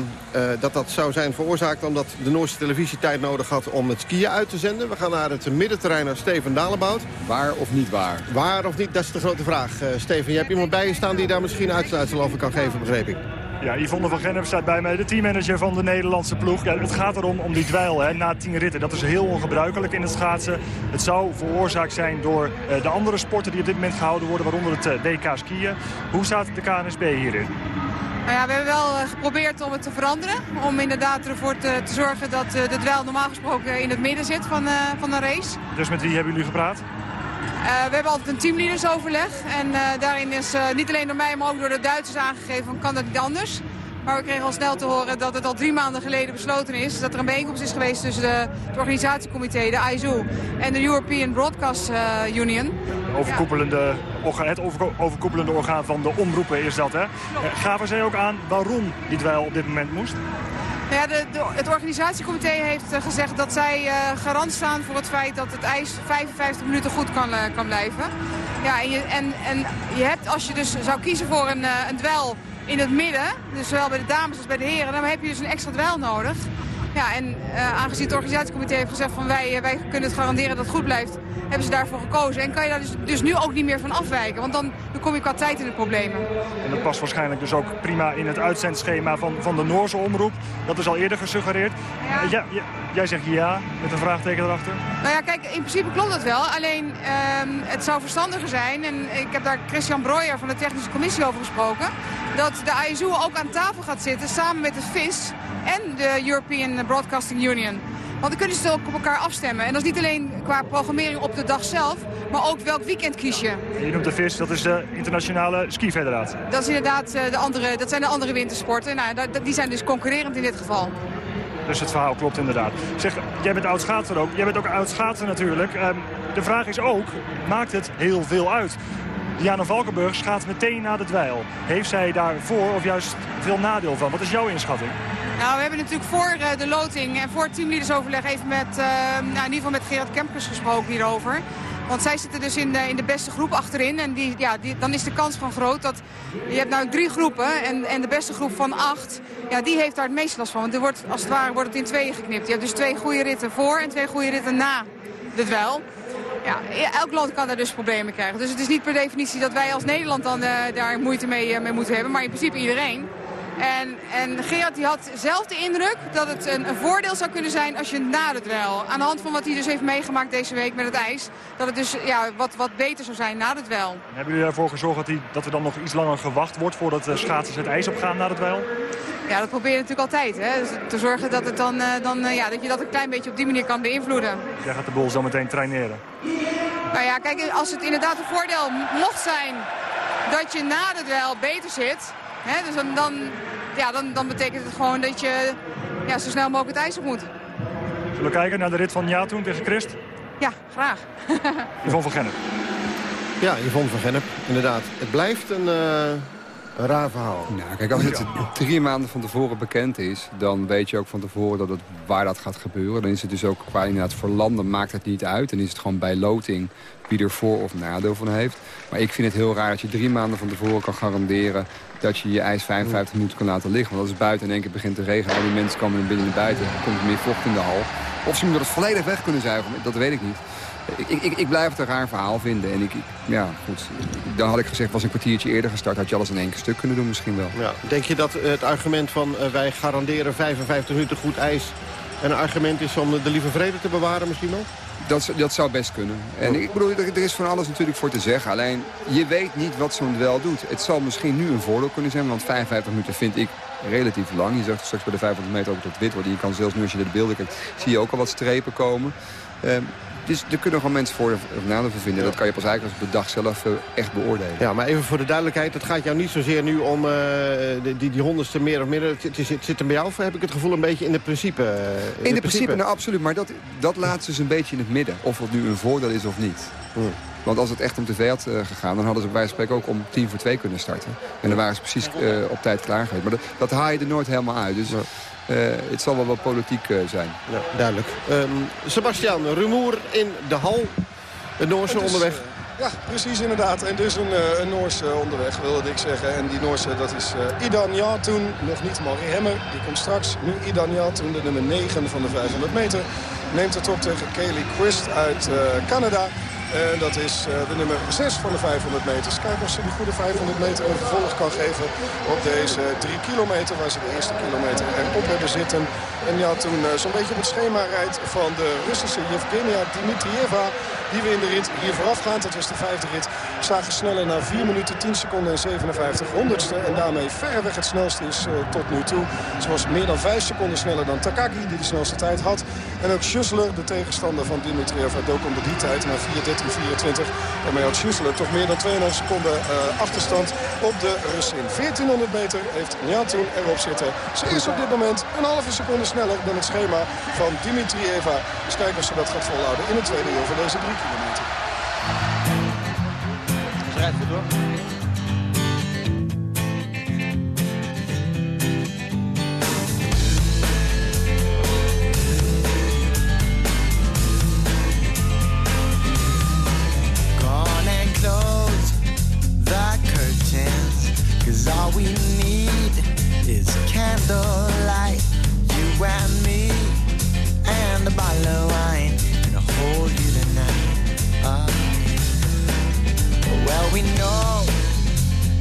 dat dat zou zijn veroorzaakt omdat de Noorse televisie tijd nodig had om het skiën uit te zenden. We gaan naar het middenterrein naar Steven Dalebout. Waar of niet waar? Waar of niet, dat is de grote vraag. Uh, Steven, je hebt iemand bij je staan die daar misschien uitsluitsel over kan geven, begreep ik. Ja, Yvonne van Gennep staat bij mij, de teammanager van de Nederlandse ploeg. Ja, het gaat erom om die dweil hè, na tien ritten. Dat is heel ongebruikelijk in het schaatsen. Het zou veroorzaakt zijn door uh, de andere sporten die op dit moment gehouden worden, waaronder het uh, WK skiën. Hoe staat de KNSB hierin? Nou ja, we hebben wel uh, geprobeerd om het te veranderen. Om inderdaad ervoor te, te zorgen dat de dweil normaal gesproken in het midden zit van, van een race. Dus met wie hebben jullie gepraat? Uh, we hebben altijd een teamleadersoverleg. En uh, daarin is uh, niet alleen door mij, maar ook door de Duitsers aangegeven van kan dat niet anders. Maar we kregen al snel te horen dat het al drie maanden geleden besloten is. Dat er een bijeenkomst is geweest tussen de, het organisatiecomité, de ISO en de European Broadcast Union. Overkoepelende, het overkoepelende orgaan van de omroepen is dat. Hè? Gaven zij ook aan waarom die dweil op dit moment moest? Nou ja, de, het organisatiecomité heeft uh, gezegd dat zij uh, garant staan voor het feit dat het ijs 55 minuten goed kan, uh, kan blijven. Ja, en, je, en, en je hebt, als je dus zou kiezen voor een, een dwel in het midden, dus zowel bij de dames als bij de heren, dan heb je dus een extra dwel nodig. Ja, en uh, aangezien het organisatiecomité heeft gezegd van wij, wij kunnen het garanderen dat het goed blijft, hebben ze daarvoor gekozen. En kan je daar dus, dus nu ook niet meer van afwijken, want dan, dan kom je qua tijd in de problemen. En dat past waarschijnlijk dus ook prima in het uitzendschema van, van de Noorse omroep. Dat is al eerder gesuggereerd. Ja. ja, jij zegt ja, met een vraagteken erachter. Nou ja, kijk, in principe klopt dat wel. Alleen, ehm, het zou verstandiger zijn, en ik heb daar Christian Breuer van de technische commissie over gesproken, dat de ISU ook aan tafel gaat zitten samen met het VIS en de European Broadcasting Union. Want dan kunnen ze ook op elkaar afstemmen. En dat is niet alleen qua programmering op de dag zelf, maar ook welk weekend kies je. Je noemt de VIS, dat is de internationale skifederatie. Dat, is inderdaad eh, de andere, dat zijn de andere wintersporten. Nou, die zijn dus concurrerend in dit geval. Dus het verhaal klopt inderdaad. Zeg, jij bent oud schaatser ook. Jij bent ook oud schaatser natuurlijk. Ehm, de vraag is ook, maakt het heel veel uit? Diana Valkenburg schaats meteen na de dweil. Heeft zij daar voor of juist veel nadeel van? Wat is jouw inschatting? Nou, we hebben natuurlijk voor eh, de loting en voor het teamleadersoverleg even met, uh, nou, in ieder geval met Gerard Kempkes gesproken hierover. Want zij zitten dus in de, in de beste groep achterin. En die, ja, die, dan is de kans van groot dat... Je hebt nou drie groepen en, en de beste groep van acht... Ja, die heeft daar het meest last van. Want er wordt, als het ware wordt het in tweeën geknipt. Je hebt dus twee goede ritten voor en twee goede ritten na de dweil. Ja, elk land kan daar dus problemen krijgen. Dus het is niet per definitie dat wij als Nederland dan uh, daar moeite mee, mee moeten hebben. Maar in principe iedereen. En, en Gerard die had zelf de indruk dat het een, een, voordeel zou kunnen zijn als je na het wel. Aan de hand van wat hij dus heeft meegemaakt deze week met het ijs. Dat het dus ja, wat, wat beter zou zijn na het wel. hebben jullie ervoor gezorgd dat, hij, dat er dan nog iets langer gewacht wordt voordat de schaatsers het ijs opgaan na het wel? Ja, dat probeer je natuurlijk altijd. Hè? Dus te zorgen dat, het dan, uh, dan, uh, ja, dat je dat een klein beetje op die manier kan beïnvloeden. Jij gaat de boel zo meteen traineren. Nou ja, kijk, als het inderdaad een voordeel mocht zijn dat je na het wel beter zit... Hè, dus dan, dan, ja, dan, dan betekent het gewoon dat je ja, zo snel mogelijk het ijs op moet. Zullen we kijken naar de rit van Jatoen tegen Christ? Ja, graag. Yvonne van Gennep. Ja, Yvonne van Gennep, inderdaad. Het blijft een, uh, een raar verhaal. Nou, kijk, als het drie maanden van tevoren bekend is... dan weet je ook van tevoren dat het, waar dat gaat gebeuren. Dan is het dus ook qua inderdaad voor landen maakt het niet uit. Dan is het gewoon bij loting wie er voor- of nadeel van heeft. Maar ik vind het heel raar dat je drie maanden van tevoren kan garanderen dat je je ijs 55 minuten kan laten liggen. Want als het buiten in één keer begint te regenen... al die mensen komen binnen naar buiten, dan komt er meer vocht in de hal. Of ze moeten het volledig weg kunnen zuigen, dat weet ik niet. Ik, ik, ik blijf het een raar verhaal vinden. En ik, ja, goed. Dan had ik gezegd, was een kwartiertje eerder gestart... had je alles in één stuk kunnen doen misschien wel. Ja. Denk je dat het argument van uh, wij garanderen 55 minuten goed ijs... een argument is om de lieve vrede te bewaren misschien nog? Dat, dat zou best kunnen. En ik bedoel, er is van alles natuurlijk voor te zeggen. Alleen, je weet niet wat zo'n duel doet. Het zal misschien nu een voordeel kunnen zijn, want 55 minuten vind ik relatief lang. Je zegt straks bij de 500 meter ook dat het wit wordt. Je kan zelfs nu, als je de beelden kijkt, zie je ook al wat strepen komen. Um, dus er kunnen gewoon mensen voor of nadeel vinden. Dat kan je pas eigenlijk als op de dag zelf eh, echt beoordelen. Ja, maar even voor de duidelijkheid. Het gaat jou niet zozeer nu om uh, die, die honderdste meer of meer. Het, het, het, zit er bij jou, heb ik het gevoel, een beetje in de principe. Uh, in, in de, principe, nou absoluut. Maar dat, dat laat ze dus een beetje in het midden. Of het nu een voordeel is of niet. Hmm. Want als het echt om tv had uh, gegaan... dan hadden ze bij wijze van spreken ook om tien voor twee kunnen starten. En dan waren ze precies op tijd klaar geweest. Maar dat, dat haal je er nooit helemaal uit. Dus uh, het zal wel wat politiek uh, zijn. Ja, duidelijk. Um, Sebastian, rumoer in de hal. De Noorse onderweg. Uh, ja, precies inderdaad. En dus een, een Noorse onderweg, wilde ik zeggen. En die Noorse, dat is Idan Jatun. Nog niet Marie Hemmer, die komt straks. Nu Idan Jatun, de nummer 9 van de 500 meter. Neemt het op tegen Kaylee Quist uit Canada. En dat is uh, de nummer 6 van de 500 meters. Kijken of ze die goede 500 meter een vervolg kan geven op deze 3 kilometer. Waar ze de eerste kilometer erop hebben zitten. En ja, toen uh, zo'n beetje op het schema rijdt van de Russische Yevgenia Dimitrieva. Die we in de rit hier voorafgaand, dat was de vijfde rit, zagen sneller na 4 minuten 10 seconden en 57 honderdste. En daarmee verreweg het snelste is uh, tot nu toe. Ze was meer dan 5 seconden sneller dan Takagi, die de snelste tijd had. En ook Schussler, de tegenstander van Dimitrieva, dook onder die tijd naar 4.13.24. Daarmee had Schussler toch meer dan 2,5 seconden uh, achterstand op de Russin. 1400 meter heeft Njatun erop zitten. Ze is op dit moment een halve seconde sneller dan het schema van Dimitrieva. Dus kijken of ze dat gaat volhouden in het tweede deel van deze drie kilometer. Ze rijdt goed the light, you and me, and a bottle of wine, and I'll hold you tonight. Uh, well, we know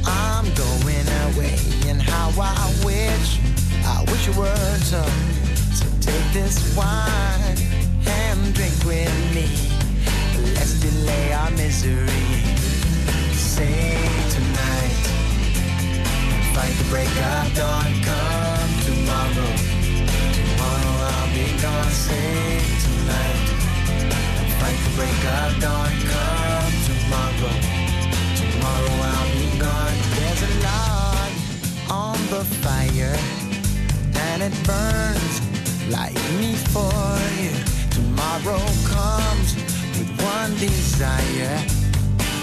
I'm going away, and how I wish, I wish you were too. So take this wine and drink with me. Let's delay our misery. Say tonight, fight the break of dawn. Break of dawn. Come tomorrow, tomorrow I'll be gone. There's a log on the fire, and it burns like me for you. Tomorrow comes with one desire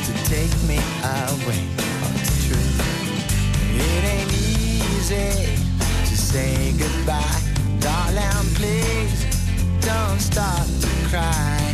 to take me away from the truth. It ain't easy to say goodbye, darling. Please don't start to cry,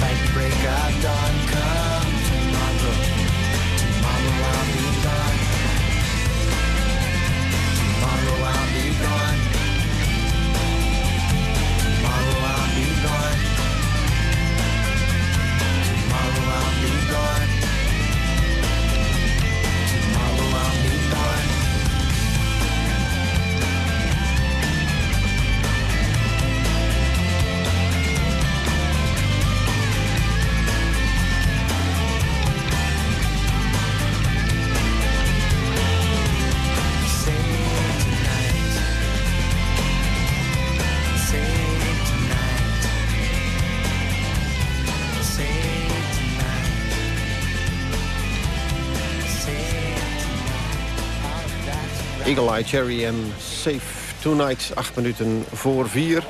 fight break of dawn, come tomorrow Tomorrow I'll be gone Tomorrow I'll Eagle Eye Cherry en Safe Tonight, acht minuten voor vier.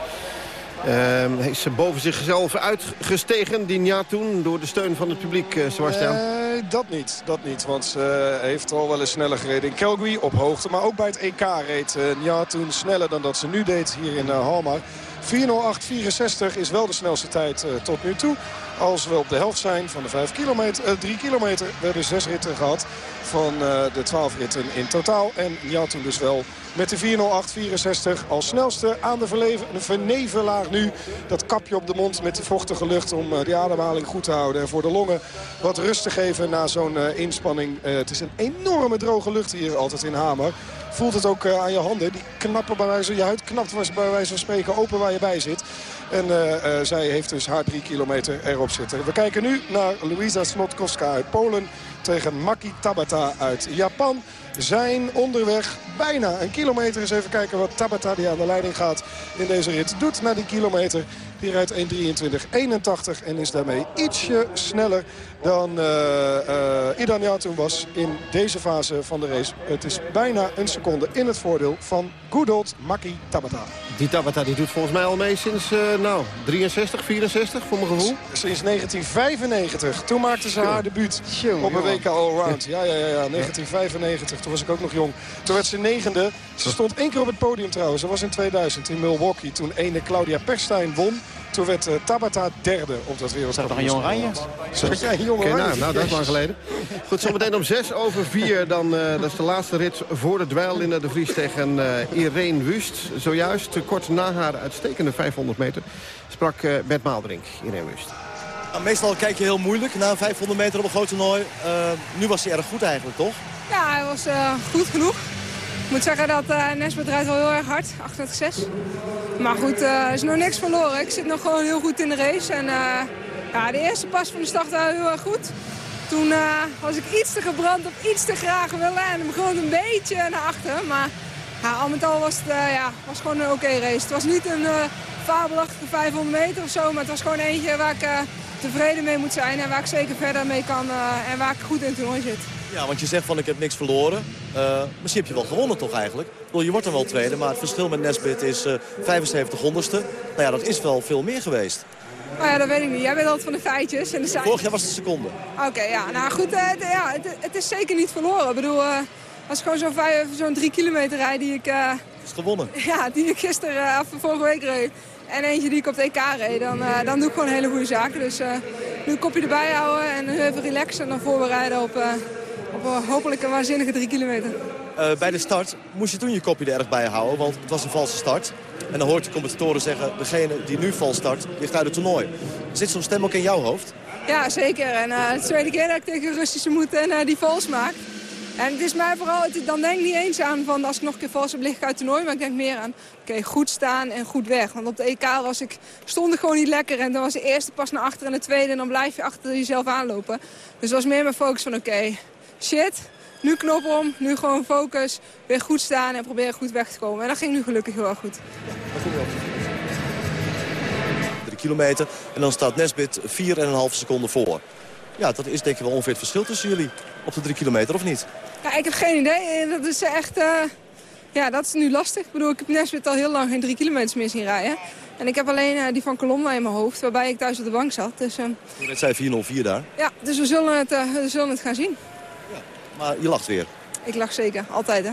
Ehm, hij is boven zichzelf uitgestegen, die toen door de steun van het publiek, uh, Sebastian. Nee, dat niet. Dat niet. Want ze heeft al wel eens sneller gereden in Calgary op hoogte. Maar ook bij het EK reed uh, toen sneller dan dat ze nu deed hier in uh. 4.08.64 is wel de snelste tijd uh, tot nu toe. Als we op de helft zijn van de 5 kilometer, uh, 3 kilometer. We 6 ritten gehad van uh, de 12 ritten in totaal. En Jantoen dus wel met de 4.08.64 als snelste aan de vernevelaar nu. Dat kapje op de mond met die vochtige lucht om die ademhaling goed te houden. En voor de longen wat rust te geven na zo'n inspanning. het is een enorme droge lucht hier altijd in Hamer. Voelt het ook aan je handen. Die knappen bij wijze, je huid knapt bij wijze van spreken open waar je bij zit. En uh, uh, zij heeft dus haar drie kilometer erop zitten. We kijken nu naar Luisa Snotkowska uit Polen tegen Maki Tabata uit Japan. Zijn onderweg bijna een kilometer. Eens even kijken wat Tabata die aan de leiding gaat in deze rit doet na die kilometer. Die rijdt 1.23.81 en is daarmee ietsje sneller dan uh, uh, Idan was in deze fase van de race. Het is bijna een seconde in het voordeel van good old Maki Tabata. Die Tabata die doet volgens mij al mee sinds uh, nou, 63, 64 voor mijn gevoel. S sinds 1995. Toen maakte ze haar debuut op een WK Allround. Ja, ja, ja, ja, 1995. Toen was ik ook nog jong. Toen werd ze negende. Ze stond één keer op het podium trouwens. Dat was in 2000 in Milwaukee. Toen ene Claudia Perstijn won. Toen werd uh, Tabata derde op dat wereldkampioenschap. Zat nog een jong oranje? Zat jij een jong okay, oranje? nou, nou, dat is lang geleden. Goed, zometeen om 6 over 4. Dan, uh, dat is de laatste rit voor de dweil in de Vries tegen uh, Irene Wust. Zojuist, kort na haar uitstekende 500 meter, sprak uh, Bert Maalderink. Irene Wust. Nou, meestal kijk je heel moeilijk na 500 meter op een groot toernooi. Uh, nu was hij erg goed eigenlijk, toch? Ja, hij was uh, goed genoeg. Ik moet zeggen dat uh, rijdt wel heel erg hard, 38 Maar goed, er is nog niks verloren. Ik zit nog gewoon heel goed in de race. En ja, de eerste pas van de start was heel erg goed. Toen was ik iets te gebrand op iets te graag willen en begon een beetje naar achter. Maar ja, al met al was het ja, was gewoon een oké race. Het was niet een fabelachtige 500 meter of zo, maar het was gewoon eentje waar ik tevreden mee moet zijn en waar ik zeker verder mee kan en waar ik goed in het toernooi zit. Ja, want je zegt van ik heb niks verloren. Uh, misschien heb je wel gewonnen toch eigenlijk? Ik bedoel, je wordt er wel tweede, maar het verschil met Nesbit is uh, 75 honderdste. Nou ja, dat is wel veel meer geweest. Oh ja, dat weet ik niet. Jij bent altijd van de feitjes. En de Vorig jaar was het seconde. Oké, ja. Nou goed, uh, het, ja, het, het, is zeker niet verloren. Ik bedoel, als ik gewoon zo'n zo drie kilometer rijd die ik... is gewonnen. Ja, die ik gisteren, of vorige week reed en eentje die ik op de EK reed, dan, uh, dan doe ik gewoon hele goede zaken. Dus uh, nu een kopje erbij houden en even relaxen en dan voorbereiden op, uh, op hopelijk een waanzinnige drie kilometer. bij de start moest je toen je kopje er erg bij houden, want het was een valse start. En dan hoort de commentatoren zeggen, degene die nu vals start, ligt uit het toernooi. Zit zo'n stem ook in jouw hoofd? Ja, zeker. En het is de tweede keer dat ik tegen Russische moet en die vals maak. En het is mij vooral, dan denk ik niet eens aan van als ik nog een keer vals heb, lig ik uit toernooi. Maar ik denk meer aan, oké, goed staan en goed weg. Want op de EK was ik, stond ik gewoon niet lekker. En dan was de eerste pas naar achter en de tweede. En dan blijf je achter jezelf aanlopen. Dus het was meer mijn focus van, oké, shit, nu knop om, nu gewoon focus. Weer goed staan en proberen goed weg te komen. En dat ging nu gelukkig heel erg goed. Dat ging wel. Drie kilometer en dan staat Nesbit 4,5 seconden voor. Ja, dat is denk ik wel ongeveer het verschil tussen jullie op de drie kilometer, of niet? Ja, ik heb geen idee. Dat is echt... Uh, ja, dat is nu lastig. Ik bedoel, ik heb Nesbit al heel lang geen drie kilometers meer zien rijden. En ik heb alleen uh, die van Colomna in mijn hoofd, waarbij ik thuis op de bank zat. Dus, uh, net zei 404 daar. Ja, dus we zullen het, we zullen het gaan zien. Maar je lacht weer. Ik lach zeker, altijd hè.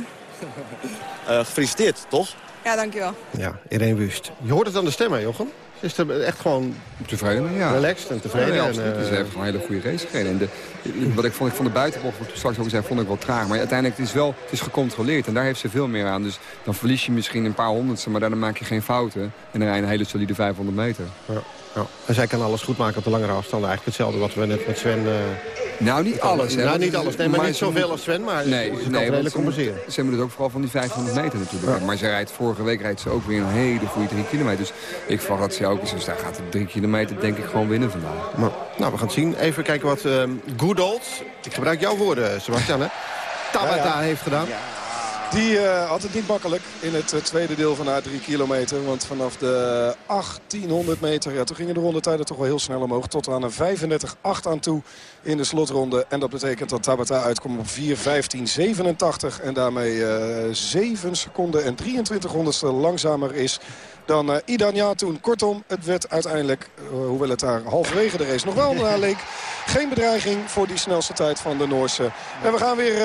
gefeliciteerd, toch? Ja, dankjewel. Ja, Irene Wust. Je hoort het aan de stemmen, Jochem. Is er echt gewoon tevreden, ja. relaxed en tevreden. Ja, absoluut. En, uh... Ze hebben gewoon een hele goede race gereden. En de, wat ik vond ik van de buitenbocht, wat straks ook zei, vond ik wel traag. Maar uiteindelijk het is wel het is gecontroleerd. En daar heeft ze veel meer aan. Dus dan verlies je misschien een paar honderdste, maar dan maak je geen fouten. En dan rij je een hele solide 500 meter. Ja. Ja. En zij kan alles goed maken op de langere afstand. Eigenlijk hetzelfde wat we net met Sven... Uh, nou, niet alles. Hè, nou, niet alles. Nee, maar, maar niet zoveel als Sven, maar nee, ze nee, redelijk compenseren. Ze, hebben het ook vooral van die 500 meter natuurlijk. Ja. Maar ze rijdt, vorige week rijdt ze ook weer een hele goede 3 kilometer. Dus ik verwacht dat ze ook is. Dus daar gaat de 3 kilometer denk ik gewoon winnen vandaag. Maar, nou, we gaan het zien. Even kijken wat uh, Good Old, ik gebruik jouw woorden, Sebastian, hè? Tabata ja, heeft gedaan. Die uh, had het niet makkelijk in het uh, tweede deel van haar drie kilometer. Want vanaf de 1800 meter, ja, toen gingen de rondetijden toch wel heel snel omhoog. Tot aan een 35-8 aan toe in de slotronde. En dat betekent dat Tabata uitkomt op 4.15.87. En daarmee uh, 7 seconden en 23 honderdste langzamer is dan uh, Idan toen. Kortom, het werd uiteindelijk, uh, hoewel het daar halverwege de race nog wel naar leek... geen bedreiging voor die snelste tijd van de Noorse. En we gaan weer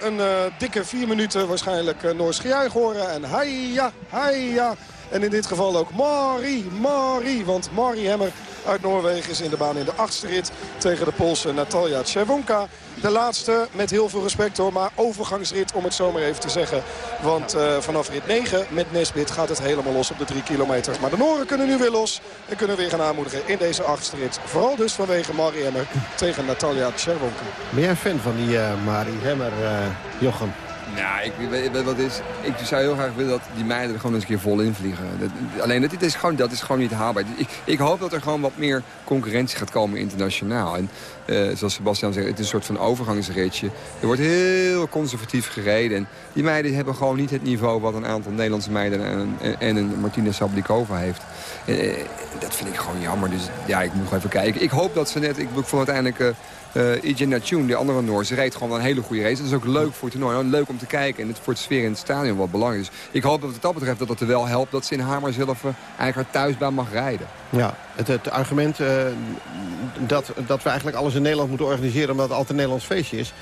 een dikke vier minuten waarschijnlijk Noors gejuich horen. En haia, haia. En in dit geval ook Marie, Marie. Want Marie Hemmer uit Noorwegen is in de baan in de achtste rit tegen de Poolse Natalia Czewonka. De laatste, met heel veel respect hoor, maar overgangsrit om het zomaar even te zeggen. Want uh, vanaf rit 9 met Nesbit gaat het helemaal los op de 3 kilometer. Maar de Noren kunnen nu weer los en kunnen weer gaan aanmoedigen in deze achtste rit. Vooral dus vanwege Marie Hemmer tegen Natalia Czerwonka. Ben jij een fan van die uh, Marie Hemmer, uh, Jochem? Nou, ik weet, weet wat is. Ik zou heel graag willen dat die meiden er gewoon eens een keer vol in vliegen. Dat, alleen dat, is gewoon, dat is gewoon niet haalbaar. Ik, ik, hoop dat er gewoon wat meer concurrentie gaat komen internationaal. En uh, zoals Sebastian zegt, het is een soort van overgangsritje. Er wordt heel conservatief gereden. En die meiden hebben gewoon niet het niveau wat een aantal Nederlandse meiden en, en, en een Martina Sablikova heeft. Uh, dat vind ik gewoon jammer. Dus ja, ik moet even kijken. Ik hoop dat ze net, ik, ik vond uiteindelijk... Uh, uh, Ije Natjoen, de andere Noorse, reed gewoon een hele goede race. Dat is ook leuk voor het toernooi. Leuk om te kijken en het voor het sfeer in het stadion wat belangrijk is. Ik hoop dat wat dat betreft dat het er wel helpt dat ze in Hamer zelf uh, eigenlijk haar thuisbaan mag rijden. Ja, het, het argument uh, dat, dat we eigenlijk alles in Nederland moeten organiseren... omdat het altijd een Nederlands feestje is...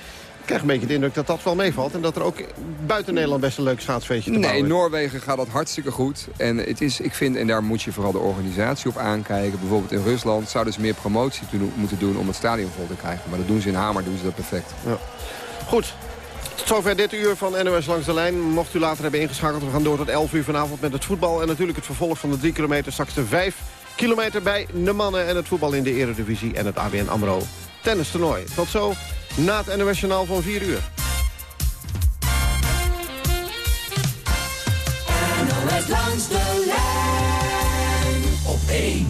Ik krijg een beetje de indruk dat dat wel meevalt. En dat er ook buiten Nederland best een leuk schaatsfeestje te nee, bouwen Nee, in Noorwegen gaat dat hartstikke goed. En het is, ik vind, en daar moet je vooral de organisatie op aankijken. Bijvoorbeeld in Rusland zouden ze meer promotie moeten doen om het stadion vol te krijgen. Maar dat doen ze in Hamer, doen ze dat perfect. Ja. Goed, tot zover dit uur van NOS Langs de Lijn. Mocht u later hebben ingeschakeld, we gaan door tot 11 uur vanavond met het voetbal. En natuurlijk het vervolg van de 3 kilometer, straks de 5 kilometer bij de mannen en het voetbal in de eredivisie... en het ABN AMRO tennis toernooi. Tot zo na het NOS Journaal van 4 uur. NOS langs de lijn op 1.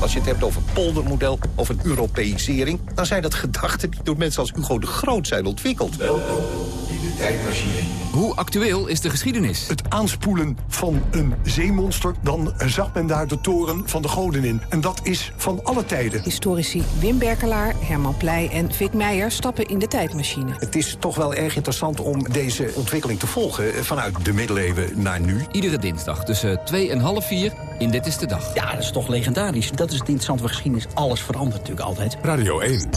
Als je het hebt over poldermodel of een Europeisering... dan zijn dat gedachten die door mensen als Hugo de Groot zijn ontwikkeld. Welkom in de tijdmachine. Hoe actueel is de geschiedenis? Het aanspoelen van een zeemonster, dan zag men daar de toren van de goden in. En dat is van alle tijden. Historici Wim Berkelaar, Herman Pleij en Vic Meijer stappen in de tijdmachine. Het is toch wel erg interessant om deze ontwikkeling te volgen... vanuit de middeleeuwen naar nu. Iedere dinsdag tussen 2 en half 4 in Dit is de Dag. Ja, dat is toch legendarisch. Dat is het interessante van geschiedenis. Alles verandert natuurlijk altijd. Radio 1.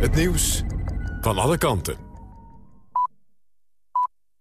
Het nieuws van alle kanten.